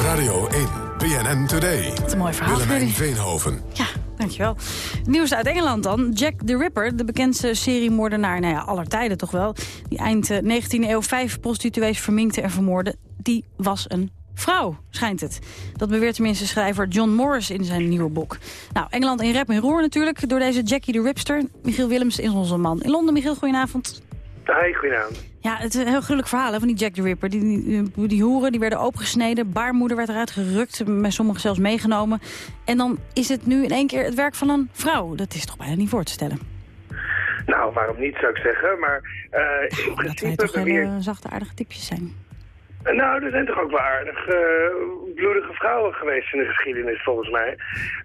Radio 1, BNN Today. Wat een mooi verhaal. Willemijn Veenhoven. Ja, dankjewel. Nieuws uit Engeland dan. Jack the Ripper, de bekendste seriemoordenaar, nou ja, aller tijden toch wel. Die eind 19e eh, eeuw vijf prostituees verminkte en vermoorde. Die was een vrouw, schijnt het. Dat beweert tenminste schrijver John Morris in zijn nieuwe boek. Nou, Engeland in rep en roer natuurlijk door deze Jackie the Ripster. Michiel Willems is onze man in Londen. Michiel, goedenavond. Hi, goedenavond. Ja, het is een heel gruwelijk verhaal hè, van die Jack the Ripper. Die, die, die hoeren die werden opengesneden, baarmoeder werd eruit gerukt, met sommigen zelfs meegenomen. En dan is het nu in één keer het werk van een vrouw. Dat is toch bijna niet voor te stellen. Nou, waarom niet zou ik zeggen, maar uh, in principe... Dat wij toch hele zachte aardige tipjes zijn. Nou, er zijn toch ook wel aardig uh, bloedige vrouwen geweest in de geschiedenis, volgens mij.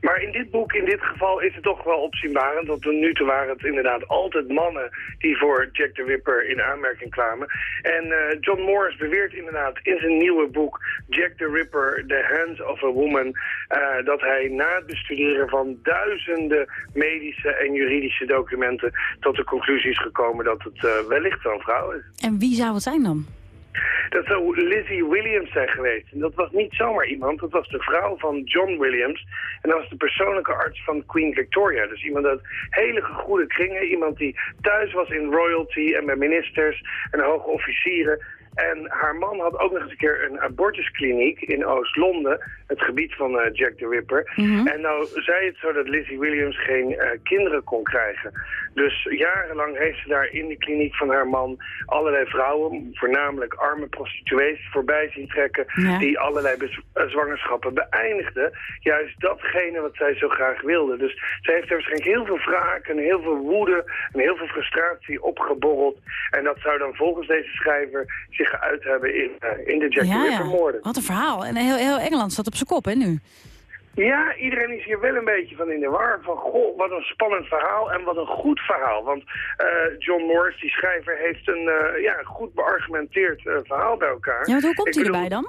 Maar in dit boek, in dit geval, is het toch wel opzienbarend. Want tot nu toe waren het inderdaad altijd mannen die voor Jack the Ripper in aanmerking kwamen. En uh, John Morris beweert inderdaad in zijn nieuwe boek Jack the Ripper, The Hands of a Woman... Uh, dat hij na het bestuderen van duizenden medische en juridische documenten... tot de conclusie is gekomen dat het wellicht zo'n vrouw is. En wie zou het zijn dan? Dat zou Lizzie Williams zijn geweest. En dat was niet zomaar iemand, dat was de vrouw van John Williams. En dat was de persoonlijke arts van Queen Victoria. Dus iemand uit hele goede kringen. Iemand die thuis was in royalty en bij ministers en hoge officieren. En haar man had ook nog eens een keer een abortuskliniek in Oost-Londen, het gebied van uh, Jack the Ripper. Mhm. En nou zei het zo dat Lizzie Williams geen uh, kinderen kon krijgen. Dus jarenlang heeft ze daar in de kliniek van haar man allerlei vrouwen, voornamelijk arme prostituees, voorbij zien trekken, die allerlei uh, zwangerschappen beëindigden. Juist datgene wat zij zo graag wilde. Dus zij heeft er waarschijnlijk heel veel wraak en heel veel woede en heel veel frustratie opgeborreld. En dat zou dan volgens deze schrijver zich geuit hebben in, uh, in de Jack ja, Ripper moorden. Wat een verhaal. En heel, heel Engeland staat op zijn kop, hè, nu? Ja, iedereen is hier wel een beetje van in de war. Van, goh, wat een spannend verhaal en wat een goed verhaal. Want uh, John Morris, die schrijver, heeft een uh, ja, goed beargumenteerd verhaal bij elkaar. Ja, hoe komt hij erbij dan?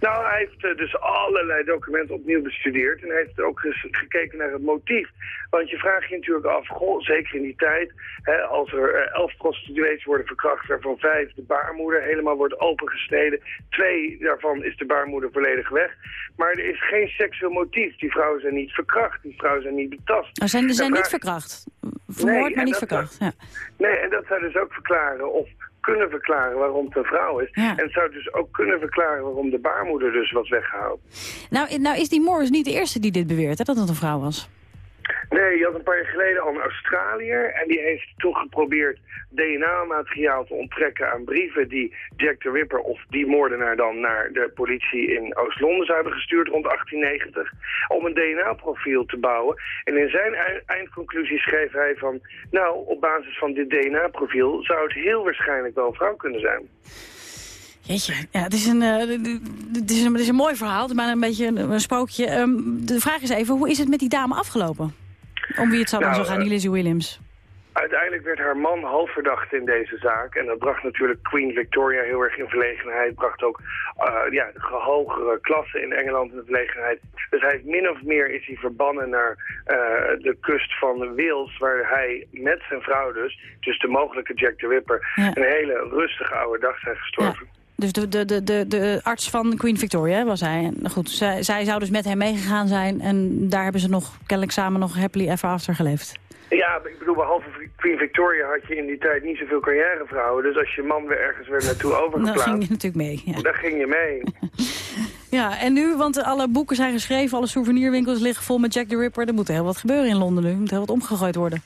Nou, hij heeft uh, dus allerlei documenten opnieuw bestudeerd en hij heeft ook gekeken naar het motief. Want je vraagt je natuurlijk af, goh, zeker in die tijd, hè, als er uh, elf prostituees worden verkracht, waarvan vijf de baarmoeder helemaal wordt opengesneden. Twee daarvan is de baarmoeder volledig weg. Maar er is geen seksueel motief. Die vrouwen zijn niet verkracht, die vrouwen zijn niet betast. Er zijn, zijn niet verkracht? Vermoord, nee, maar niet verkracht. ja. Nee, en dat zou dus ook verklaren of kunnen verklaren waarom het een vrouw is. En het zou dus ook kunnen verklaren waarom de baarmoeder dus was weggehaald. Nou, nou is die Morris niet de eerste die dit beweert, hè, dat het een vrouw was? Nee, je had een paar jaar geleden al een Australiër en die heeft toen geprobeerd DNA-materiaal te onttrekken aan brieven die Jack the Ripper of die moordenaar dan naar de politie in Oost-Londen zou hebben gestuurd rond 1890 om een DNA-profiel te bouwen. En in zijn eindconclusie schreef hij van, nou, op basis van dit DNA-profiel zou het heel waarschijnlijk wel een vrouw kunnen zijn. Jeetje, ja, het is een, uh, het is een, het is mooi verhaal, maar een beetje een, spookje. Um, de vraag is even, hoe is het met die dame afgelopen? Om wie het zou dan nou, zo gaan, die Lizzie Williams? Uiteindelijk werd haar man hoofdverdacht in deze zaak. En dat bracht natuurlijk Queen Victoria heel erg in verlegenheid. Bracht ook uh, ja, de hogere klassen in Engeland in verlegenheid. Dus hij heeft min of meer is hij verbannen naar uh, de kust van Wales. Waar hij met zijn vrouw dus, dus de mogelijke Jack the Ripper... een hele rustige oude dag zijn gestorven. Ja. Dus de, de, de, de, de arts van Queen Victoria was hij. Goed, zij, zij zou dus met hem meegegaan zijn. En daar hebben ze nog kennelijk samen nog happily ever after geleefd. Ja, ik bedoel, behalve Queen Victoria had je in die tijd niet zoveel carrièrevrouwen. Dus als je man weer ergens weer naartoe overgeplaatst... Dan ging je natuurlijk mee. Ja. Dan ging je mee. ja, en nu, want alle boeken zijn geschreven, alle souvenirwinkels liggen vol met Jack the Ripper. Er moet heel wat gebeuren in Londen nu. Er moet heel wat omgegooid worden.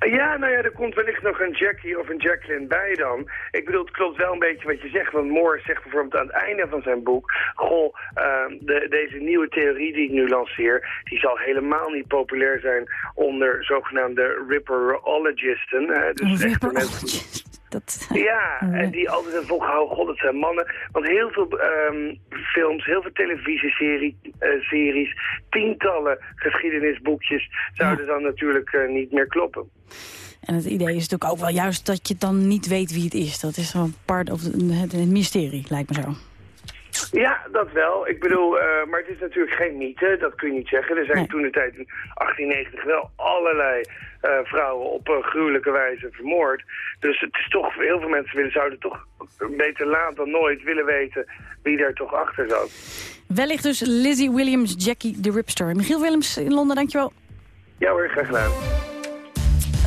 Ja, nou ja, er komt wellicht nog een Jackie of een Jacqueline bij dan. Ik bedoel, het klopt wel een beetje wat je zegt. Want Moore zegt bijvoorbeeld aan het einde van zijn boek... Goh, uh, de, deze nieuwe theorie die ik nu lanceer... die zal helemaal niet populair zijn onder zogenaamde ripperologisten. Hè? Dus mensen... Dat... Ja, en die altijd hebben volgehouden, god, het zijn mannen. Want heel veel um, films, heel veel televisieseries, uh, series, tientallen geschiedenisboekjes zouden dan natuurlijk uh, niet meer kloppen. En het idee is natuurlijk ook wel juist dat je dan niet weet wie het is. Dat is gewoon part of het, het mysterie, lijkt me zo. Ja, dat wel. Ik bedoel, uh, maar het is natuurlijk geen mythe, dat kun je niet zeggen. Er zijn nee. toen de tijd in 1890 wel allerlei vrouwen op gruwelijke wijze vermoord. Dus het is toch, heel veel mensen willen, zouden toch beter laat dan nooit willen weten wie daar toch achter zat. Wellicht dus Lizzie Williams, Jackie de Ripster. Michiel Willems in Londen, dankjewel. Ja hoor, graag gedaan.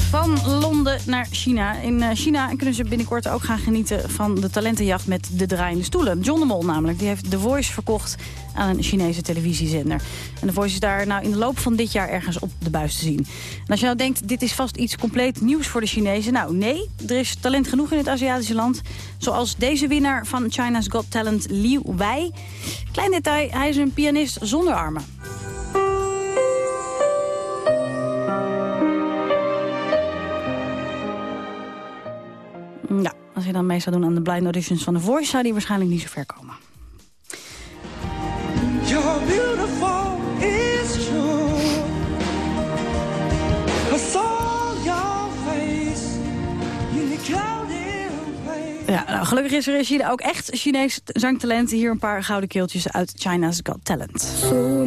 Van Londen naar China. In eh, China kunnen ze binnenkort ook gaan genieten van de talentenjacht met de draaiende stoelen. John de Mol namelijk, die heeft The Voice verkocht aan een Chinese televisiezender. En The Voice is daar nou in de loop van dit jaar ergens op de buis te zien. En als je nou denkt, dit is vast iets compleet nieuws voor de Chinezen. Nou nee, er is talent genoeg in het Aziatische land. Zoals deze winnaar van China's Got Talent, Liu Wei. Klein detail, hij is een pianist zonder armen. Je dan mee zou doen aan de blind auditions van The Voice... zou die waarschijnlijk niet zo ver komen. You're beautiful, is true. I saw your face in the Ja, nou, gelukkig is er in China ook echt Chinees zangtalent. Hier een paar gouden keeltjes uit China's Got Talent. So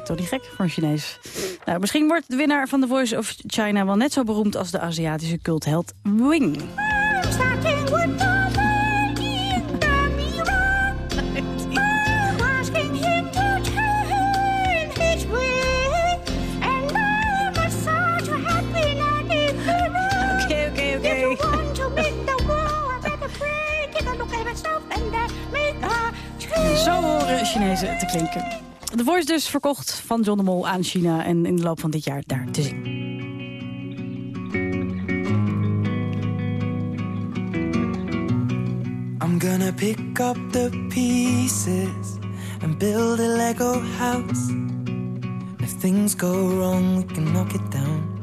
toch niet gek voor een Chinees. Nou, misschien wordt de winnaar van The Voice of China wel net zo beroemd als de Aziatische cultheld Wing. Zo horen Chinezen te klinken. De Voice dus verkocht van John de Mol aan China... en in de loop van dit jaar daar te zien. I'm gonna pick up the pieces and build a Lego house. If things go wrong, we can knock it down.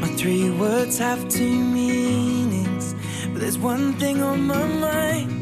My three words have two meanings, but there's one thing on my mind.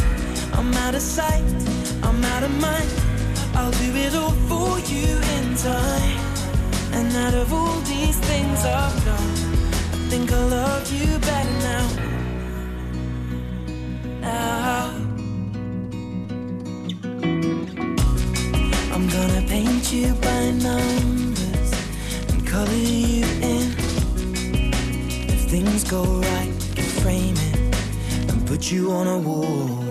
I'm out of sight, I'm out of mind. I'll do it all for you in time. And out of all these things I've done, I think I love you better now. Now. I'm gonna paint you by numbers and color you in. If things go right, we can frame it and put you on a wall.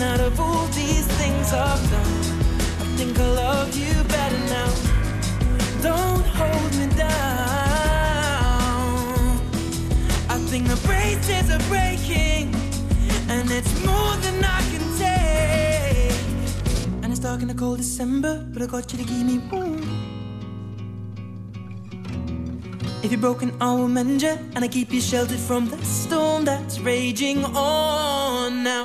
Out of all these things I've done, I think I love you better now. Don't hold me down. I think the braces are breaking, and it's more than I can take. And it's dark in the cold December, but I got you to keep me warm. If you're broken, I will mend you, and I keep you sheltered from the storm that's raging on now.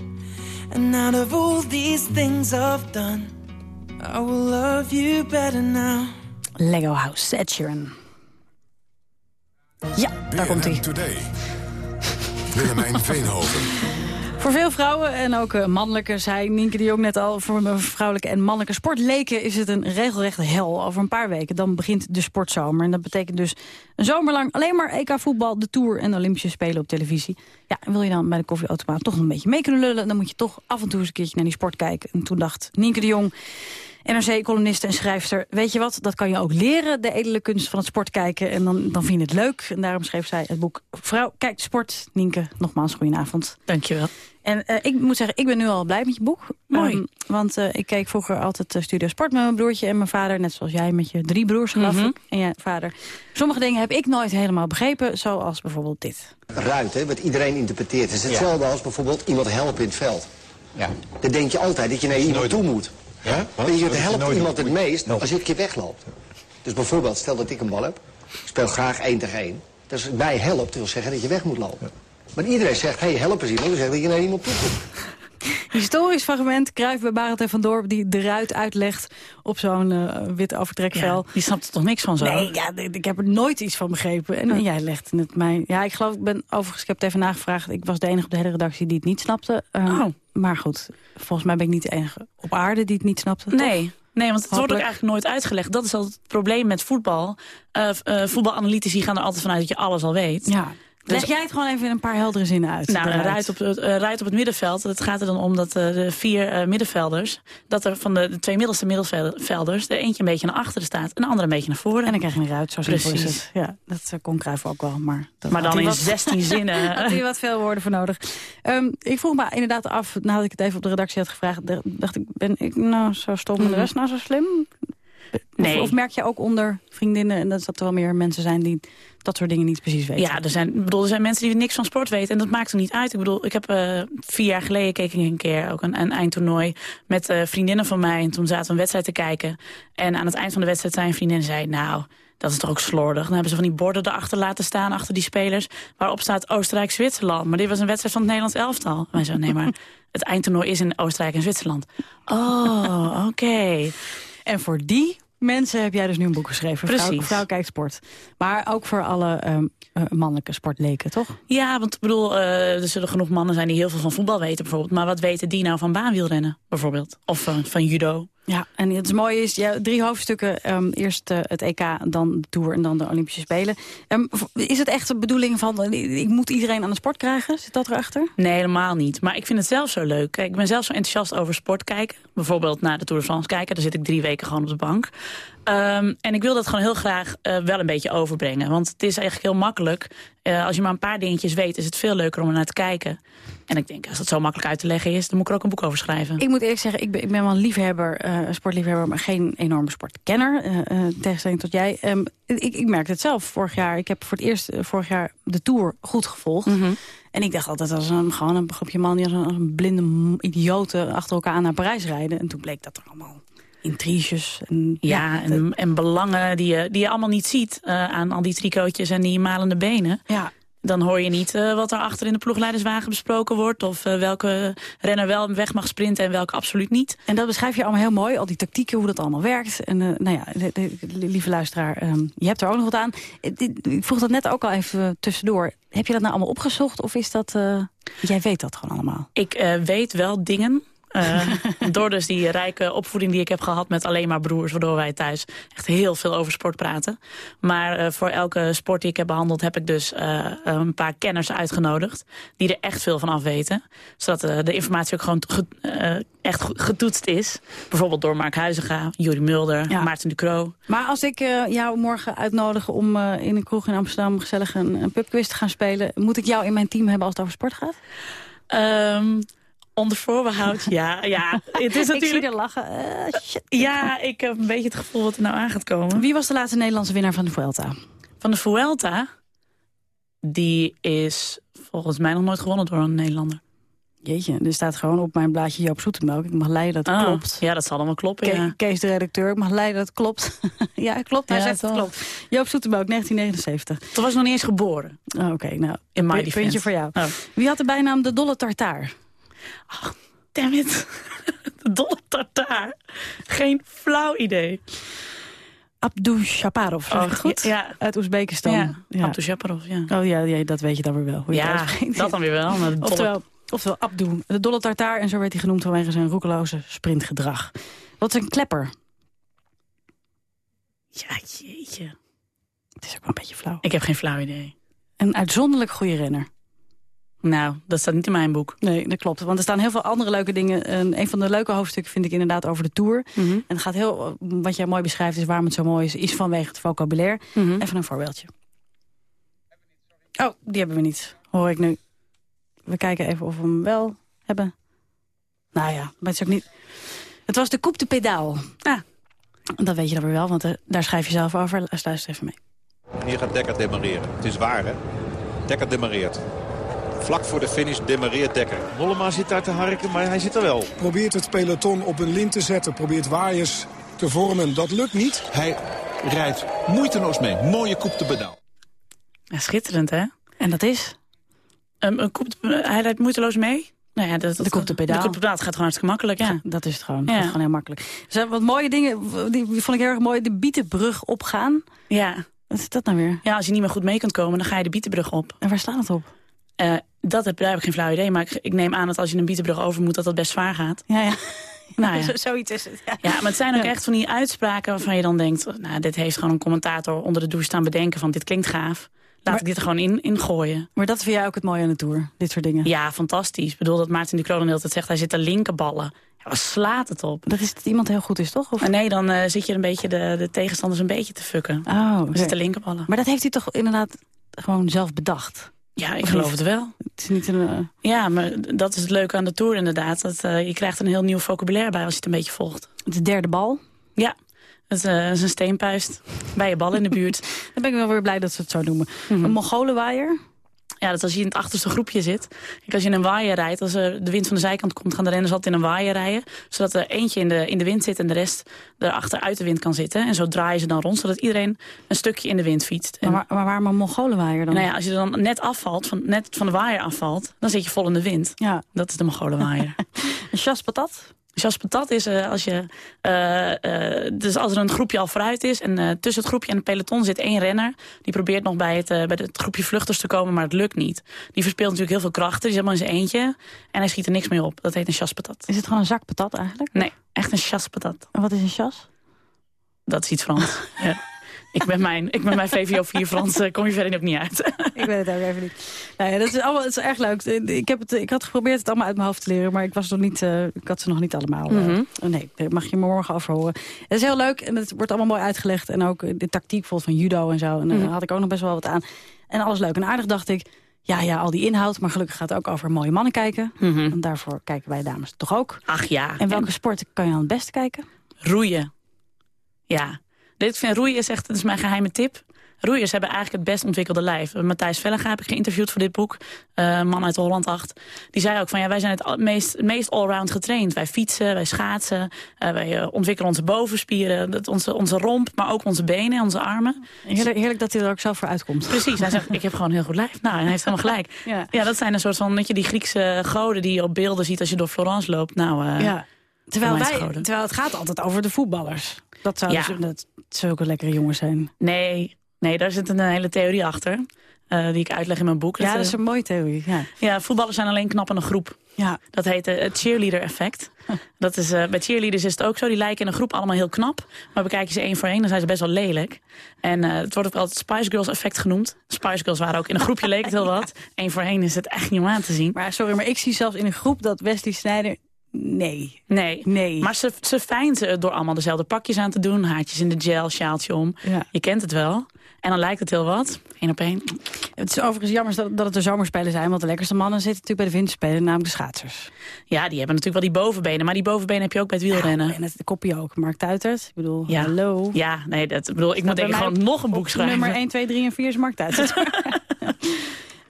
And out of all these things I've done, I will love you better now. Lego House, Ed Sheeran. Ja, daar komt hij. Today. Willemijn Veenhoven. Voor veel vrouwen en ook eh, mannelijke, zei Nienke de Jong net al... voor vrouwelijke en mannelijke sportleken is het een regelrechte hel. Over een paar weken dan begint de sportzomer. En dat betekent dus een zomer lang alleen maar EK-voetbal... de Tour en de Olympische Spelen op televisie. Ja, en wil je dan bij de koffieautomaat toch een beetje mee kunnen lullen... dan moet je toch af en toe eens een keertje naar die sport kijken. En toen dacht Nienke de Jong... NRC-columniste en schrijfster. Weet je wat, dat kan je ook leren, de edele kunst van het sport kijken. En dan, dan vind je het leuk. En daarom schreef zij het boek Vrouw kijkt sport. Nienke, nogmaals, goedenavond. Dankjewel. En uh, ik moet zeggen, ik ben nu al blij met je boek. Mooi. Um, want uh, ik keek vroeger altijd uh, Studio Sport met mijn broertje en mijn vader. Net zoals jij met je drie broers, geloof Mhm. ik. En je vader. Sommige dingen heb ik nooit helemaal begrepen. Zoals bijvoorbeeld dit. Ruit, hè, wat iedereen interpreteert. Het is hetzelfde als bijvoorbeeld iemand helpen in het veld. Ja. Dan denk je altijd dat je naar iemand toe moet. Ja? Maar je Dat helpt iemand het meest als je een keer wegloopt. Dus bijvoorbeeld, stel dat ik een bal heb. Ik speel graag één tegen één. Dus mij helpt, wil zeggen dat je weg moet lopen. Maar iedereen zegt, hé, hey, help eens iemand. Dan zegt dat je naar iemand toe. Historisch fragment, Kruif bij Barend en Van Dorp... die de ruit uitlegt op zo'n uh, wit overtrekvel. die snapt er toch niks van zo? Nee, ja, ik heb er nooit iets van begrepen. En, en jij legt het mij... Ja, ik geloof, ik ben overigens, ik heb het even nagevraagd. Ik was de enige op de hele redactie die het niet snapte. Uh, oh. Maar goed, volgens mij ben ik niet de enige op aarde die het niet snapte. Nee, toch? Nee, want het wordt ook eigenlijk nooit uitgelegd. Dat is altijd het probleem met voetbal. Uh, uh, voetbalanalytici gaan er altijd vanuit dat je alles al weet. Ja. Dus... Leg jij het gewoon even in een paar heldere zinnen uit. Nou, ruit op, het, uh, ruit op het middenveld. Het gaat er dan om dat uh, de vier uh, middenvelders... dat er van de, de twee middelste middenvelders... er eentje een beetje naar achteren staat en de andere een beetje naar voren. En dan krijg je een ruit, zo simpel is het. Ja, dat kon Cruijff ook wel, maar... Dat maar dan in wat, 16 zinnen. had hij wat veel woorden voor nodig. Um, ik vroeg me inderdaad af, nadat ik het even op de redactie had gevraagd... dacht ik, ben ik nou zo stom en de rest nou zo slim? Nee. Of, of, merk je ook onder vriendinnen en dat er wel meer mensen zijn die dat soort dingen niet precies weten? Ja, er zijn, bedoel, er zijn mensen die niks van sport weten en dat maakt er niet uit. Ik bedoel, ik heb uh, vier jaar geleden keek ik een keer ook een, een eindtoernooi met uh, vriendinnen van mij. En toen zaten we een wedstrijd te kijken. En aan het eind van de wedstrijd zei een vriendin, zei, nou, dat is toch ook slordig. Dan hebben ze van die borden erachter laten staan, achter die spelers, waarop staat Oostenrijk-Zwitserland. Maar dit was een wedstrijd van het Nederlands elftal. En wij zo, nee, maar het eindtoernooi is in Oostenrijk en Zwitserland. Oh, oké. Okay. En voor die mensen heb jij dus nu een boek geschreven. Precies. Vrouw, vrouw kijkt sport. Maar ook voor alle um, uh, mannelijke sportleken, toch? Ja, want ik bedoel, uh, er zullen genoeg mannen zijn die heel veel van voetbal weten bijvoorbeeld. Maar wat weten die nou van baanwielrennen bijvoorbeeld? Of van judo? Ja, en het mooie is, ja, drie hoofdstukken. Um, eerst uh, het EK, dan de Tour en dan de Olympische Spelen. Um, is het echt de bedoeling van, ik moet iedereen aan de sport krijgen? Zit dat erachter? Nee, helemaal niet. Maar ik vind het zelf zo leuk. Kijk, ik ben zelf zo enthousiast over sport kijken. Bijvoorbeeld naar de Tour de France kijken. Daar zit ik drie weken gewoon op de bank. Um, en ik wil dat gewoon heel graag uh, wel een beetje overbrengen. Want het is eigenlijk heel makkelijk. Uh, als je maar een paar dingetjes weet, is het veel leuker om er naar te kijken. En ik denk, als het zo makkelijk uit te leggen is, dan moet ik er ook een boek over schrijven. Ik moet eerlijk zeggen, ik ben, ik ben wel een liefhebber, uh, sportliefhebber, maar geen enorme sportkenner. Uh, tegenstelling tot jij. Um, ik, ik merkte het zelf vorig jaar. Ik heb voor het eerst vorig jaar de Tour goed gevolgd. Mhm. Mm -hmm. En ik dacht altijd als een, gewoon een groepje man die als een, als een blinde idioten achter elkaar naar Parijs rijden. En toen bleek dat er allemaal intriges. En, ja, ja en, en, belangen die je, die je allemaal niet ziet uh, aan al die tricootjes en die malende benen. Ja. Dan hoor je niet uh, wat er achter in de ploegleiderswagen besproken wordt... of uh, welke renner wel weg mag sprinten en welke absoluut niet. En dat beschrijf je allemaal heel mooi, al die tactieken, hoe dat allemaal werkt. En nou ja, de, de, de, lieve luisteraar, um, je hebt er ook nog wat aan. Ik vroeg dat net ook al even tussendoor. Heb je dat nou allemaal opgezocht of is dat... jij weet dat gewoon allemaal? Ik weet wel dingen... Uh, door dus die rijke opvoeding die ik heb gehad met alleen maar broers... waardoor wij thuis echt heel veel over sport praten. Maar uh, voor elke sport die ik heb behandeld... heb ik dus uh, een paar kenners uitgenodigd... die er echt veel van af weten. Zodat de informatie ook gewoon ge echt getoetst is. Bijvoorbeeld door Mark Huizinga, Jurie Mulder, ja. Maarten Ducro. Maar als ik jou morgen uitnodig om in een kroeg in Amsterdam... gezellig een, een pubquiz te gaan spelen... moet ik jou in mijn team hebben als het over sport gaat? Um, Onder voorbehoud, ja. ja. Het is natuurlijk... Ik zie er lachen. Uh, shit. Ja, ik heb een beetje het gevoel wat er nou aan gaat komen. Wie was de laatste Nederlandse winnaar van de Vuelta? Van de Vuelta? Die is volgens mij nog nooit gewonnen door een Nederlander. Jeetje, er staat gewoon op mijn blaadje Joop Zoetemelk. Ik mag leiden dat het Ah, klopt. Ja, dat zal dan wel kloppen, Ke- ja. Kees de redacteur, ik mag leiden dat het klopt. ja, klopt, hij Ja, zegt het klopt. Joop Zoetemelk, 1979. Toen was nog niet eens geboren. Oh, Oké, nou, In puntje voor jou. Oh. Wie had de bijnaam de dolle tartaar? Damn it. De dolle tartaar. Geen flauw idee. Abdou Shaparov, zeg Oh, goed? ja. Uit Oezbekistan. Ja, Abdou Shaparov, ja. Oh ja, ja, dat weet je dan weer wel. Hoe je het Ja, dat dan weer wel. maar dolle- Oftewel, oftewel Abdou, de dolle tartaar. En zo werd hij genoemd vanwege zijn roekeloze sprintgedrag. Wat is een klepper? Ja, jeetje. Het is ook wel een beetje flauw. Ik heb geen flauw idee. Een uitzonderlijk goede renner. Nou, dat staat niet in mijn boek. Nee, dat klopt. Want er staan heel veel andere leuke dingen. En een van de leuke hoofdstukken vind ik inderdaad over de Tour. Mhm. En het gaat heel, wat jij mooi beschrijft is waarom het zo mooi is, is vanwege het vocabulaire. Mhm. Even een voorbeeldje. Oh, die hebben we niet, hoor ik nu. We kijken even of we hem wel hebben. Nou ja, maar het is ook niet... Het was de Coupe de Pedaal. Ah, dat weet je dan weer wel, want eh, daar schrijf je zelf over. Luister even mee. Hier gaat Dekker demareren. Het is waar, hè? Dekker demareert. Vlak voor de finish demareert Dekker. Mollema zit daar te harken, maar hij zit er wel. Probeert het peloton op een lint te zetten. Probeert waaiers te vormen. Dat lukt niet. Hij rijdt moeiteloos mee. Mooie koep de pedaal. Ja, schitterend, hè? En dat is? Um, een koep, hij rijdt moeiteloos mee? Nou ja, dat, De Coupe de Pedaal. De Coupe de Pedaal, het gaat gewoon hartstikke makkelijk, ja. Dat is het gewoon. Ja. Dat is gewoon heel makkelijk. Er zijn wat mooie dingen, die, die vond ik heel erg mooi. De Bietenbrug opgaan. Ja. Wat is dat nou weer? Ja, als je niet meer goed mee kunt komen, dan ga je de Bietenbrug op. En waar staat het op? Eh, dat heb, daar heb ik geen flauw idee, maar ik, ik neem aan dat als je een Bietenbrug over moet, dat dat best zwaar gaat. Ja, ja. Nou ja. Zo- Zoiets is het. Ja. Ja, maar het zijn ook echt van die uitspraken waarvan je dan denkt... nou, dit heeft gewoon een commentator onder de douche staan bedenken van dit klinkt gaaf. Laat ik dit er gewoon in, in gooien. Maar dat vind jij ook het mooie aan de Tour, dit soort dingen? Ja, fantastisch. Ik bedoel dat Maarten de Kroon de hele tijd zegt... hij zit te linkerballen. Ja, slaat het op? Dat is dat iemand heel goed is, toch? Of? Nee, dan eh, zit je een beetje de, de tegenstanders een beetje te fucken. Oh, We oké. zitten linkerballen. Maar dat heeft hij toch inderdaad gewoon zelf bedacht? Ja, ik Of geloof niet? het wel. Het is niet een... eh, Ja, maar dat is het leuke aan de Tour inderdaad. Dat, eh, je krijgt een heel nieuw vocabulaire bij als je het een beetje volgt. De derde bal? Ja, dat eh, is een steenpuist bij je bal in de buurt. Dan ben ik wel weer blij dat ze het zo noemen. Mhm. Een Mongolenwaaier? Ja, dat als je in het achterste groepje zit. Kijk, als je in een waaier rijdt, als er de wind van de zijkant komt... gaan de renners altijd in een waaier rijden. Zodat er eentje in de, in de wind zit en de rest erachter uit de wind kan zitten. En zo draaien ze dan rond, zodat iedereen een stukje in de wind fietst. En, Maar, waar- maar waarom een Mongolenwaaier dan? nou ja, als je dan net afvalt, van, net van de waaier afvalt... dan zit je vol in de wind. Ja. Dat is de Mongolenwaaier. Een patat? Jas patat is eh, als je. eh, eh, dus als er een groepje al vooruit is. en tussen het groepje en het peloton zit één renner. die probeert nog bij het, bij het groepje vluchters te komen, maar het lukt niet. Die verspeelt natuurlijk heel veel krachten. Die is helemaal in zijn eentje. En hij schiet er niks mee op. Dat heet een jas patat. Is het gewoon een zak patat eigenlijk? Nee, echt een jas patat. En wat is een chas? Dat is iets Frans. ja. Ik ben mijn, ik ben mijn VVO 4 Frans, eh, kom je verder ook niet uit. ik weet het ook even niet. Nou ja, dat is allemaal het is erg leuk. Ik, heb het, ik had geprobeerd het allemaal uit mijn hoofd te leren, maar ik, was nog niet, eh, ik had ze nog niet allemaal. eh, Mhm. nee, daar mag je morgen over horen. Het is heel leuk en het wordt allemaal mooi uitgelegd. En ook de tactiek bijvoorbeeld van judo en zo. En daar Mhm. had ik ook nog best wel wat aan. En alles leuk en aardig dacht ik. Ja, ja, al die inhoud. Maar gelukkig gaat het ook over mooie mannen kijken. En daarvoor kijken wij dames toch ook. Ach ja. En welke sporten kan je dan het beste kijken? Roeien. Ja. Dit vind roeien is echt, dat is mijn geheime tip. Roeiers hebben eigenlijk het best ontwikkelde lijf. Matthijs Vellega heb ik geïnterviewd voor dit boek. een man uit Holland 8. Die zei ook van ja, wij zijn het meest, meest allround getraind. Wij fietsen, wij schaatsen. eh, wij eh, ontwikkelen onze bovenspieren. Dat, onze, onze romp, maar ook onze benen en onze armen. Heerlijk, heerlijk dat hij er ook zelf voor uitkomt. Precies, hij zegt, ik heb gewoon een heel goed lijf. Nou, hij heeft helemaal gelijk. Ja. Ja, dat zijn een soort van, weet je, die Griekse goden die je op beelden ziet als je door Florence loopt. Nou, Ja. Terwijl, wij, terwijl het gaat altijd over de voetballers. Dat zou Ja. dus, dat zulke lekkere jongens zijn. Nee, nee, daar zit een hele theorie achter. eh, die ik uitleg in mijn boek. Ja, dat eh, is een mooie theorie. Ja. Ja, voetballers zijn alleen knap in een groep. Ja. Dat heet eh, het cheerleader effect. Dat is, eh, bij cheerleaders is het ook zo. Die lijken in een groep allemaal heel knap. Maar bekijk je ze één voor één, dan zijn ze best wel lelijk. En eh, het wordt ook het Spice Girls effect genoemd. Spice Girls waren ook in een groepje leek het heel wat. Eén voor één is het echt niet om aan te zien. Maar sorry, maar ik zie zelfs in een groep dat Wesley Sneijder... Nee. Nee. Nee. Maar ze, ze fijnsen het door allemaal dezelfde pakjes aan te doen. Haartjes in de gel, sjaaltje om. Ja. Je kent het wel. En dan lijkt het heel wat. Eén op één. Het is overigens jammer dat, dat het de zomerspelen zijn. Want de lekkerste mannen zitten natuurlijk bij de winterspelen, namelijk de schaatsers. Ja, die hebben natuurlijk wel die bovenbenen. Maar die bovenbenen heb je ook bij het wielrennen. Ja, en het kopje ook. Mark Tuitert. Ik bedoel, ja. hallo. Ja, nee, dat, ik bedoel, ik moet denk ik gewoon nog een boek schrijven. Nummer 1, 2, 3 en 4 is Mark Tuitert.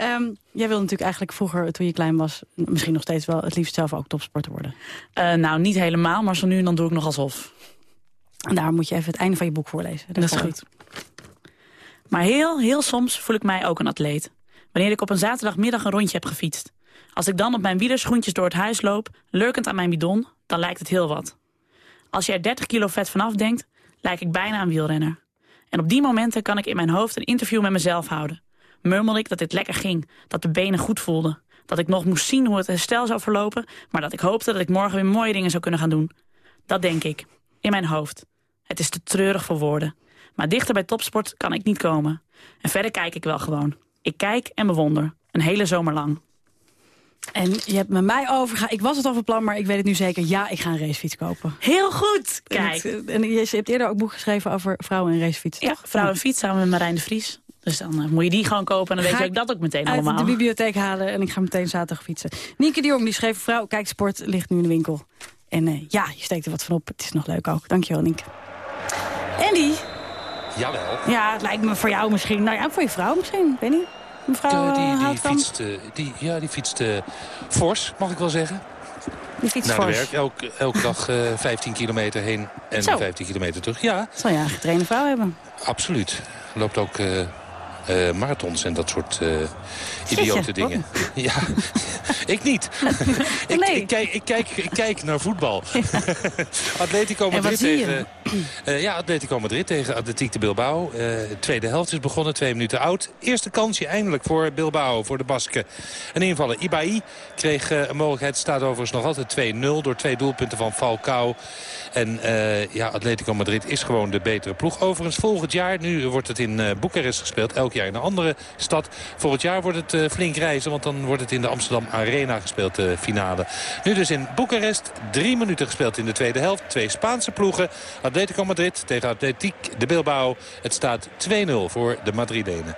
Um, jij wilde natuurlijk eigenlijk vroeger, toen je klein was... misschien nog steeds wel het liefst zelf ook topsporter worden. Uh, nou, niet helemaal, maar zo nu en dan doe ik nog alsof. En daar moet je even het einde van je boek voorlezen. Dat, dat is goed. Maar heel, heel soms voel ik mij ook een atleet. Wanneer ik op een zaterdagmiddag een rondje heb gefietst. Als ik dan op mijn wielerschoentjes door het huis loop... lurkend aan mijn bidon, dan lijkt het heel wat. Als je er 30 kilo vet vanaf denkt, lijk ik bijna een wielrenner. En op die momenten kan ik in mijn hoofd een interview met mezelf houden murmelde ik dat dit lekker ging, dat de benen goed voelden. Dat ik nog moest zien hoe het herstel zou verlopen... maar dat ik hoopte dat ik morgen weer mooie dingen zou kunnen gaan doen. Dat denk ik, in mijn hoofd. Het is te treurig voor woorden. Maar dichter bij topsport kan ik niet komen. En verder kijk ik wel gewoon. Ik kijk en bewonder, een hele zomer lang. En je hebt met mij overgegaan. Ik was het al van plan, maar ik weet het nu zeker. Ja, ik ga een racefiets kopen. Heel goed! Kijk. En, en je hebt eerder ook boek geschreven over vrouwen en racefietsen, Ja, vrouwen en fiets samen met Marijn de Vries. Dus dan uh, moet je die gewoon kopen en dan weet je dat ook meteen uit allemaal. de bibliotheek halen en ik ga meteen zaterdag fietsen. Nienke de Jong die schreef... Vrouw, kijk, sport ligt nu in de winkel. En uh, ja, je steekt er wat van op. Het is nog leuk ook. Dankjewel, Nienke. Andy? Jawel. Ja, het lijkt me voor jou misschien. Nou ja, voor je vrouw misschien. Weet niet. Mevrouw de, die, die fietst, uh, die, Ja, die fietst fors, mag ik wel zeggen. Die fietst Naar fors. de werk. Elke, elke dag 15 kilometer heen en Zo. 15 kilometer terug. Ja. Zal je een getrainde vrouw hebben? Absoluut. Loopt ook uh, marathons en dat soort uh, idiote dingen. Ja, ik niet. ik, nee. ik, kijk, ik, kijk, ik kijk naar voetbal. Atletico Madrid tegen... Uh, ja, Atletico Madrid tegen Atletiek de Bilbao. de tweede helft is begonnen, twee minuten oud. Eerste kansje eindelijk voor Bilbao, voor de Basken. Een invaller. Ibai kreeg een mogelijkheid. staat overigens nog altijd 2-0 door twee doelpunten van Falcao. En ja, Atletico Madrid is gewoon de betere ploeg. Overigens volgend jaar, nu wordt het in Boekarest gespeeld. Elk jaar in een andere stad. Volgend jaar wordt het uh, flink reizen, want dan wordt het in de Amsterdam Arena gespeeld, de finale. Nu dus in Boekarest, drie minuten gespeeld in de tweede helft. Twee Spaanse ploegen, Atletico Madrid tegen Atletiek de Bilbao. Het staat 2-0 voor de Madrilenen.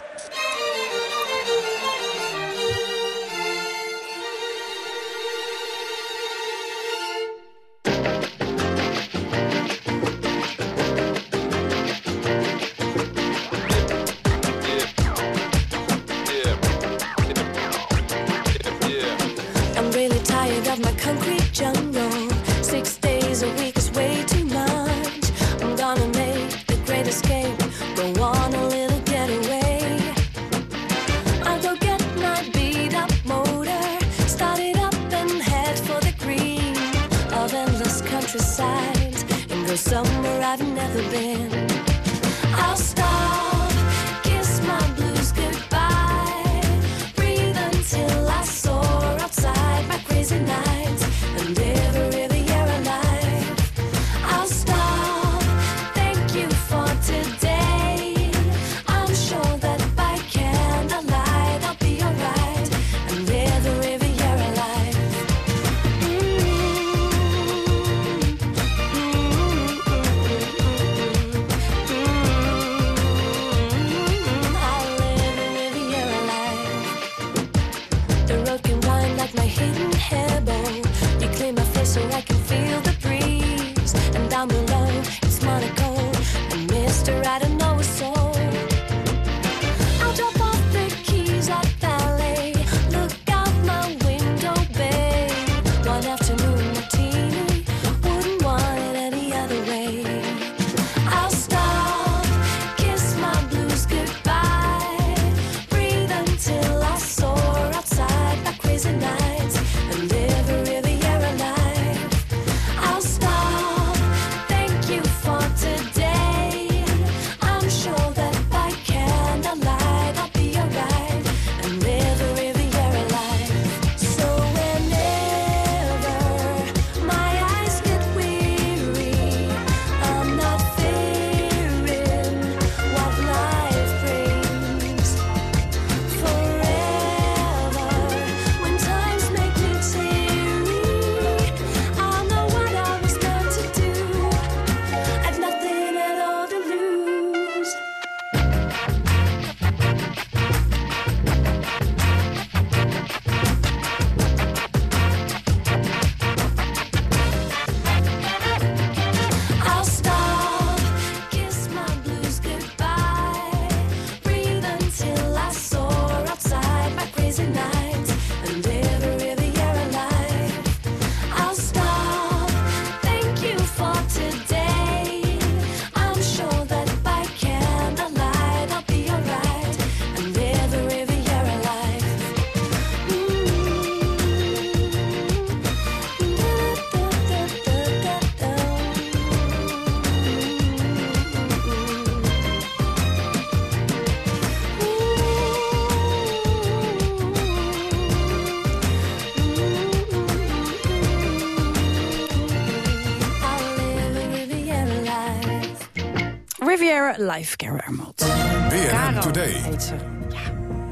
Riviera Live, Caro Emerald. BNN Today. heet ze.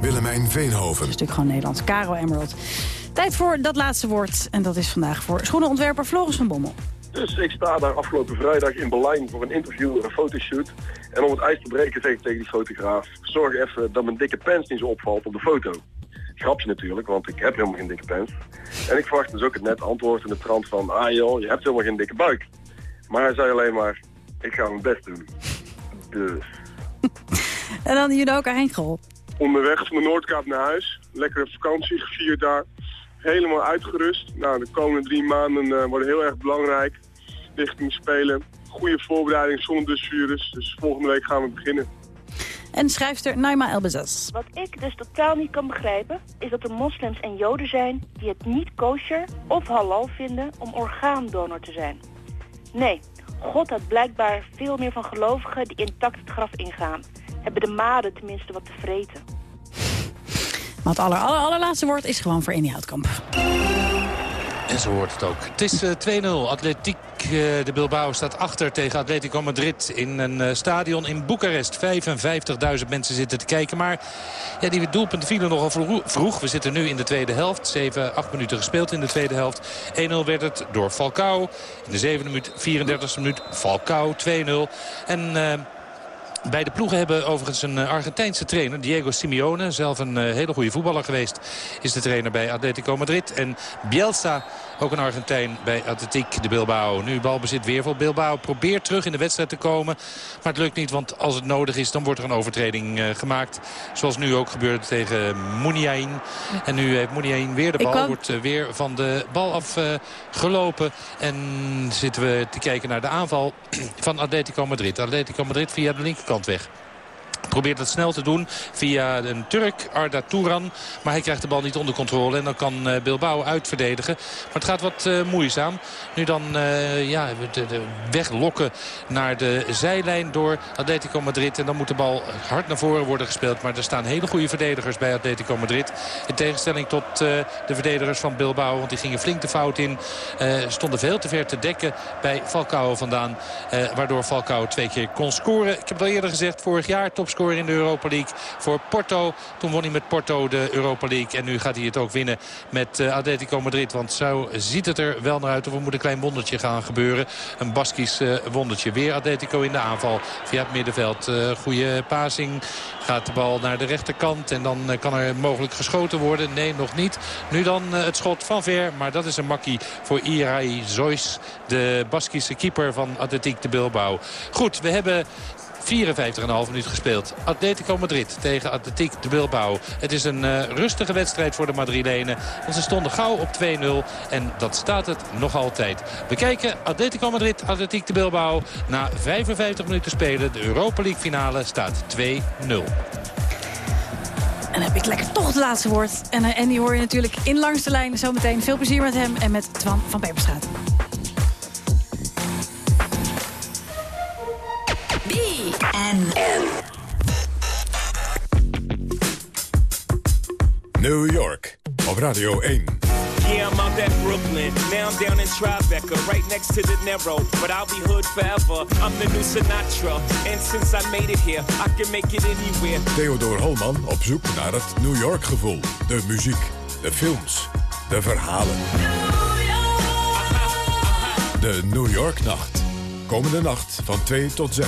Willemijn Veenhoven. Dat is natuurlijk gewoon Nederlands. Caro Emerald. Tijd voor dat laatste woord. En dat is vandaag voor schoenenontwerper Floris van Bommel. Dus ik sta daar afgelopen vrijdag in Berlijn voor een interview en een fotoshoot. En om het ijs te breken zeg ik tegen die fotograaf... zorg even dat mijn dikke pens niet zo opvalt op de foto. Grapje natuurlijk, want ik heb helemaal geen dikke pens. En ik verwacht dus ook het net antwoord in de trant van... ah joh, je hebt helemaal geen dikke buik. Maar hij zei alleen maar, ik ga mijn best doen. Dus... En dan Judoka Henkel. Onderweg van de Noordkaap naar huis. Lekkere vakantie gevierd daar. Helemaal uitgerust. Nou, de komende drie maanden eh, worden heel erg belangrijk. Richting Spelen. Goede voorbereiding zonder blessures. Dus volgende week gaan we beginnen. En schrijfster Naima Elbezas. Wat ik dus totaal niet kan begrijpen, is dat er moslims en joden zijn die het niet kosher of halal vinden om orgaandonor te zijn. Nee, God had blijkbaar veel meer van gelovigen die intact het graf ingaan. Hebben de maden tenminste wat te vreten. Maar het aller, aller, allerlaatste woord is gewoon voor Amy Houtkamp. En zo hoort het ook. Het is eh, 2-0. Atletiek eh, de Bilbao staat achter tegen Atletico Madrid in een eh, stadion in Boekarest. 55.000 mensen zitten te kijken. Maar ja, die doelpunten vielen nogal vro- vroeg. We zitten nu in de tweede helft. 7, 8 minuten gespeeld in de tweede helft. 1-0 werd het door Falcao. In de 7e minuut, 34e minuut Falcao 2-0. En... eh, Beide ploegen hebben overigens een Argentijnse trainer, Diego Simeone. Zelf een hele goede voetballer geweest, is de trainer bij Atletico Madrid. En Bielsa, ook een Argentijn bij Atletiek de Bilbao. Nu balbezit weer voor Bilbao. Probeert terug in de wedstrijd te komen. Maar het lukt niet, want als het nodig is, dan wordt er een overtreding eh, gemaakt. Zoals nu ook gebeurde tegen Muniain. En nu heeft Muniain weer de bal. Wordt eh, weer van de bal afgelopen. en zitten we te kijken naar de aanval van Atletico Madrid. Atletico Madrid via de linkerkant weg. Probeert het snel te doen via een Turk, Arda Touran. Maar hij krijgt de bal niet onder controle. En dan kan eh, Bilbao uitverdedigen. Maar het gaat wat eh, moeizaam. Nu dan eh, ja, de, de weglokken naar de zijlijn door Atletico Madrid. En dan moet de bal hard naar voren worden gespeeld. Maar er staan hele goede verdedigers bij Atletico Madrid. In tegenstelling tot de verdedigers van Bilbao. Want die gingen flink de fout in. Stonden veel te ver te dekken bij Falcao vandaan. Waardoor Falcao twee keer kon scoren. Ik heb het al eerder gezegd, vorig jaar topscorer in de Europa League voor Porto. Toen won hij met Porto de Europa League. En nu gaat hij het ook winnen met eh, Atletico Madrid. Want zo ziet het er wel naar uit of er moet een klein wondertje gaan gebeuren. Een Baskisch eh, wondertje. Weer Atletico in de aanval via het middenveld. Eh goede passing. Gaat de bal naar de rechterkant. En dan kan er mogelijk geschoten worden. Nee, nog niet. Nu dan het schot van ver. Maar dat is een makkie voor Irai Zois. De Baskische keeper van Atletiek de Bilbao. Goed, we hebben 54,5 minuut gespeeld. Atletico Madrid tegen Atletiek de Bilbao. Het is een eh, rustige wedstrijd voor de Madrilenen. Want ze stonden gauw op 2-0. En dat staat het nog altijd. We kijken Atletico Madrid, Atletiek de Bilbao. Na 55 minuten spelen, de Europa League finale staat 2-0. En dan heb ik lekker toch het laatste woord. En, eh, en die hoor je natuurlijk in Langs de Lijn. Zometeen veel plezier met hem en met Twan van Peperstraat. BNN. New York op Radio 1. Yeah, I'm out at Brooklyn. Now I'm down in Tribeca, right next to the Narrow. But I'll be hood forever. I'm the new Sinatra. And since I made it here, I can make it anywhere. Theodor Holman op zoek naar het New York gevoel. De muziek, de films, de verhalen. De New York Nacht. Komende nacht van 2 tot 6.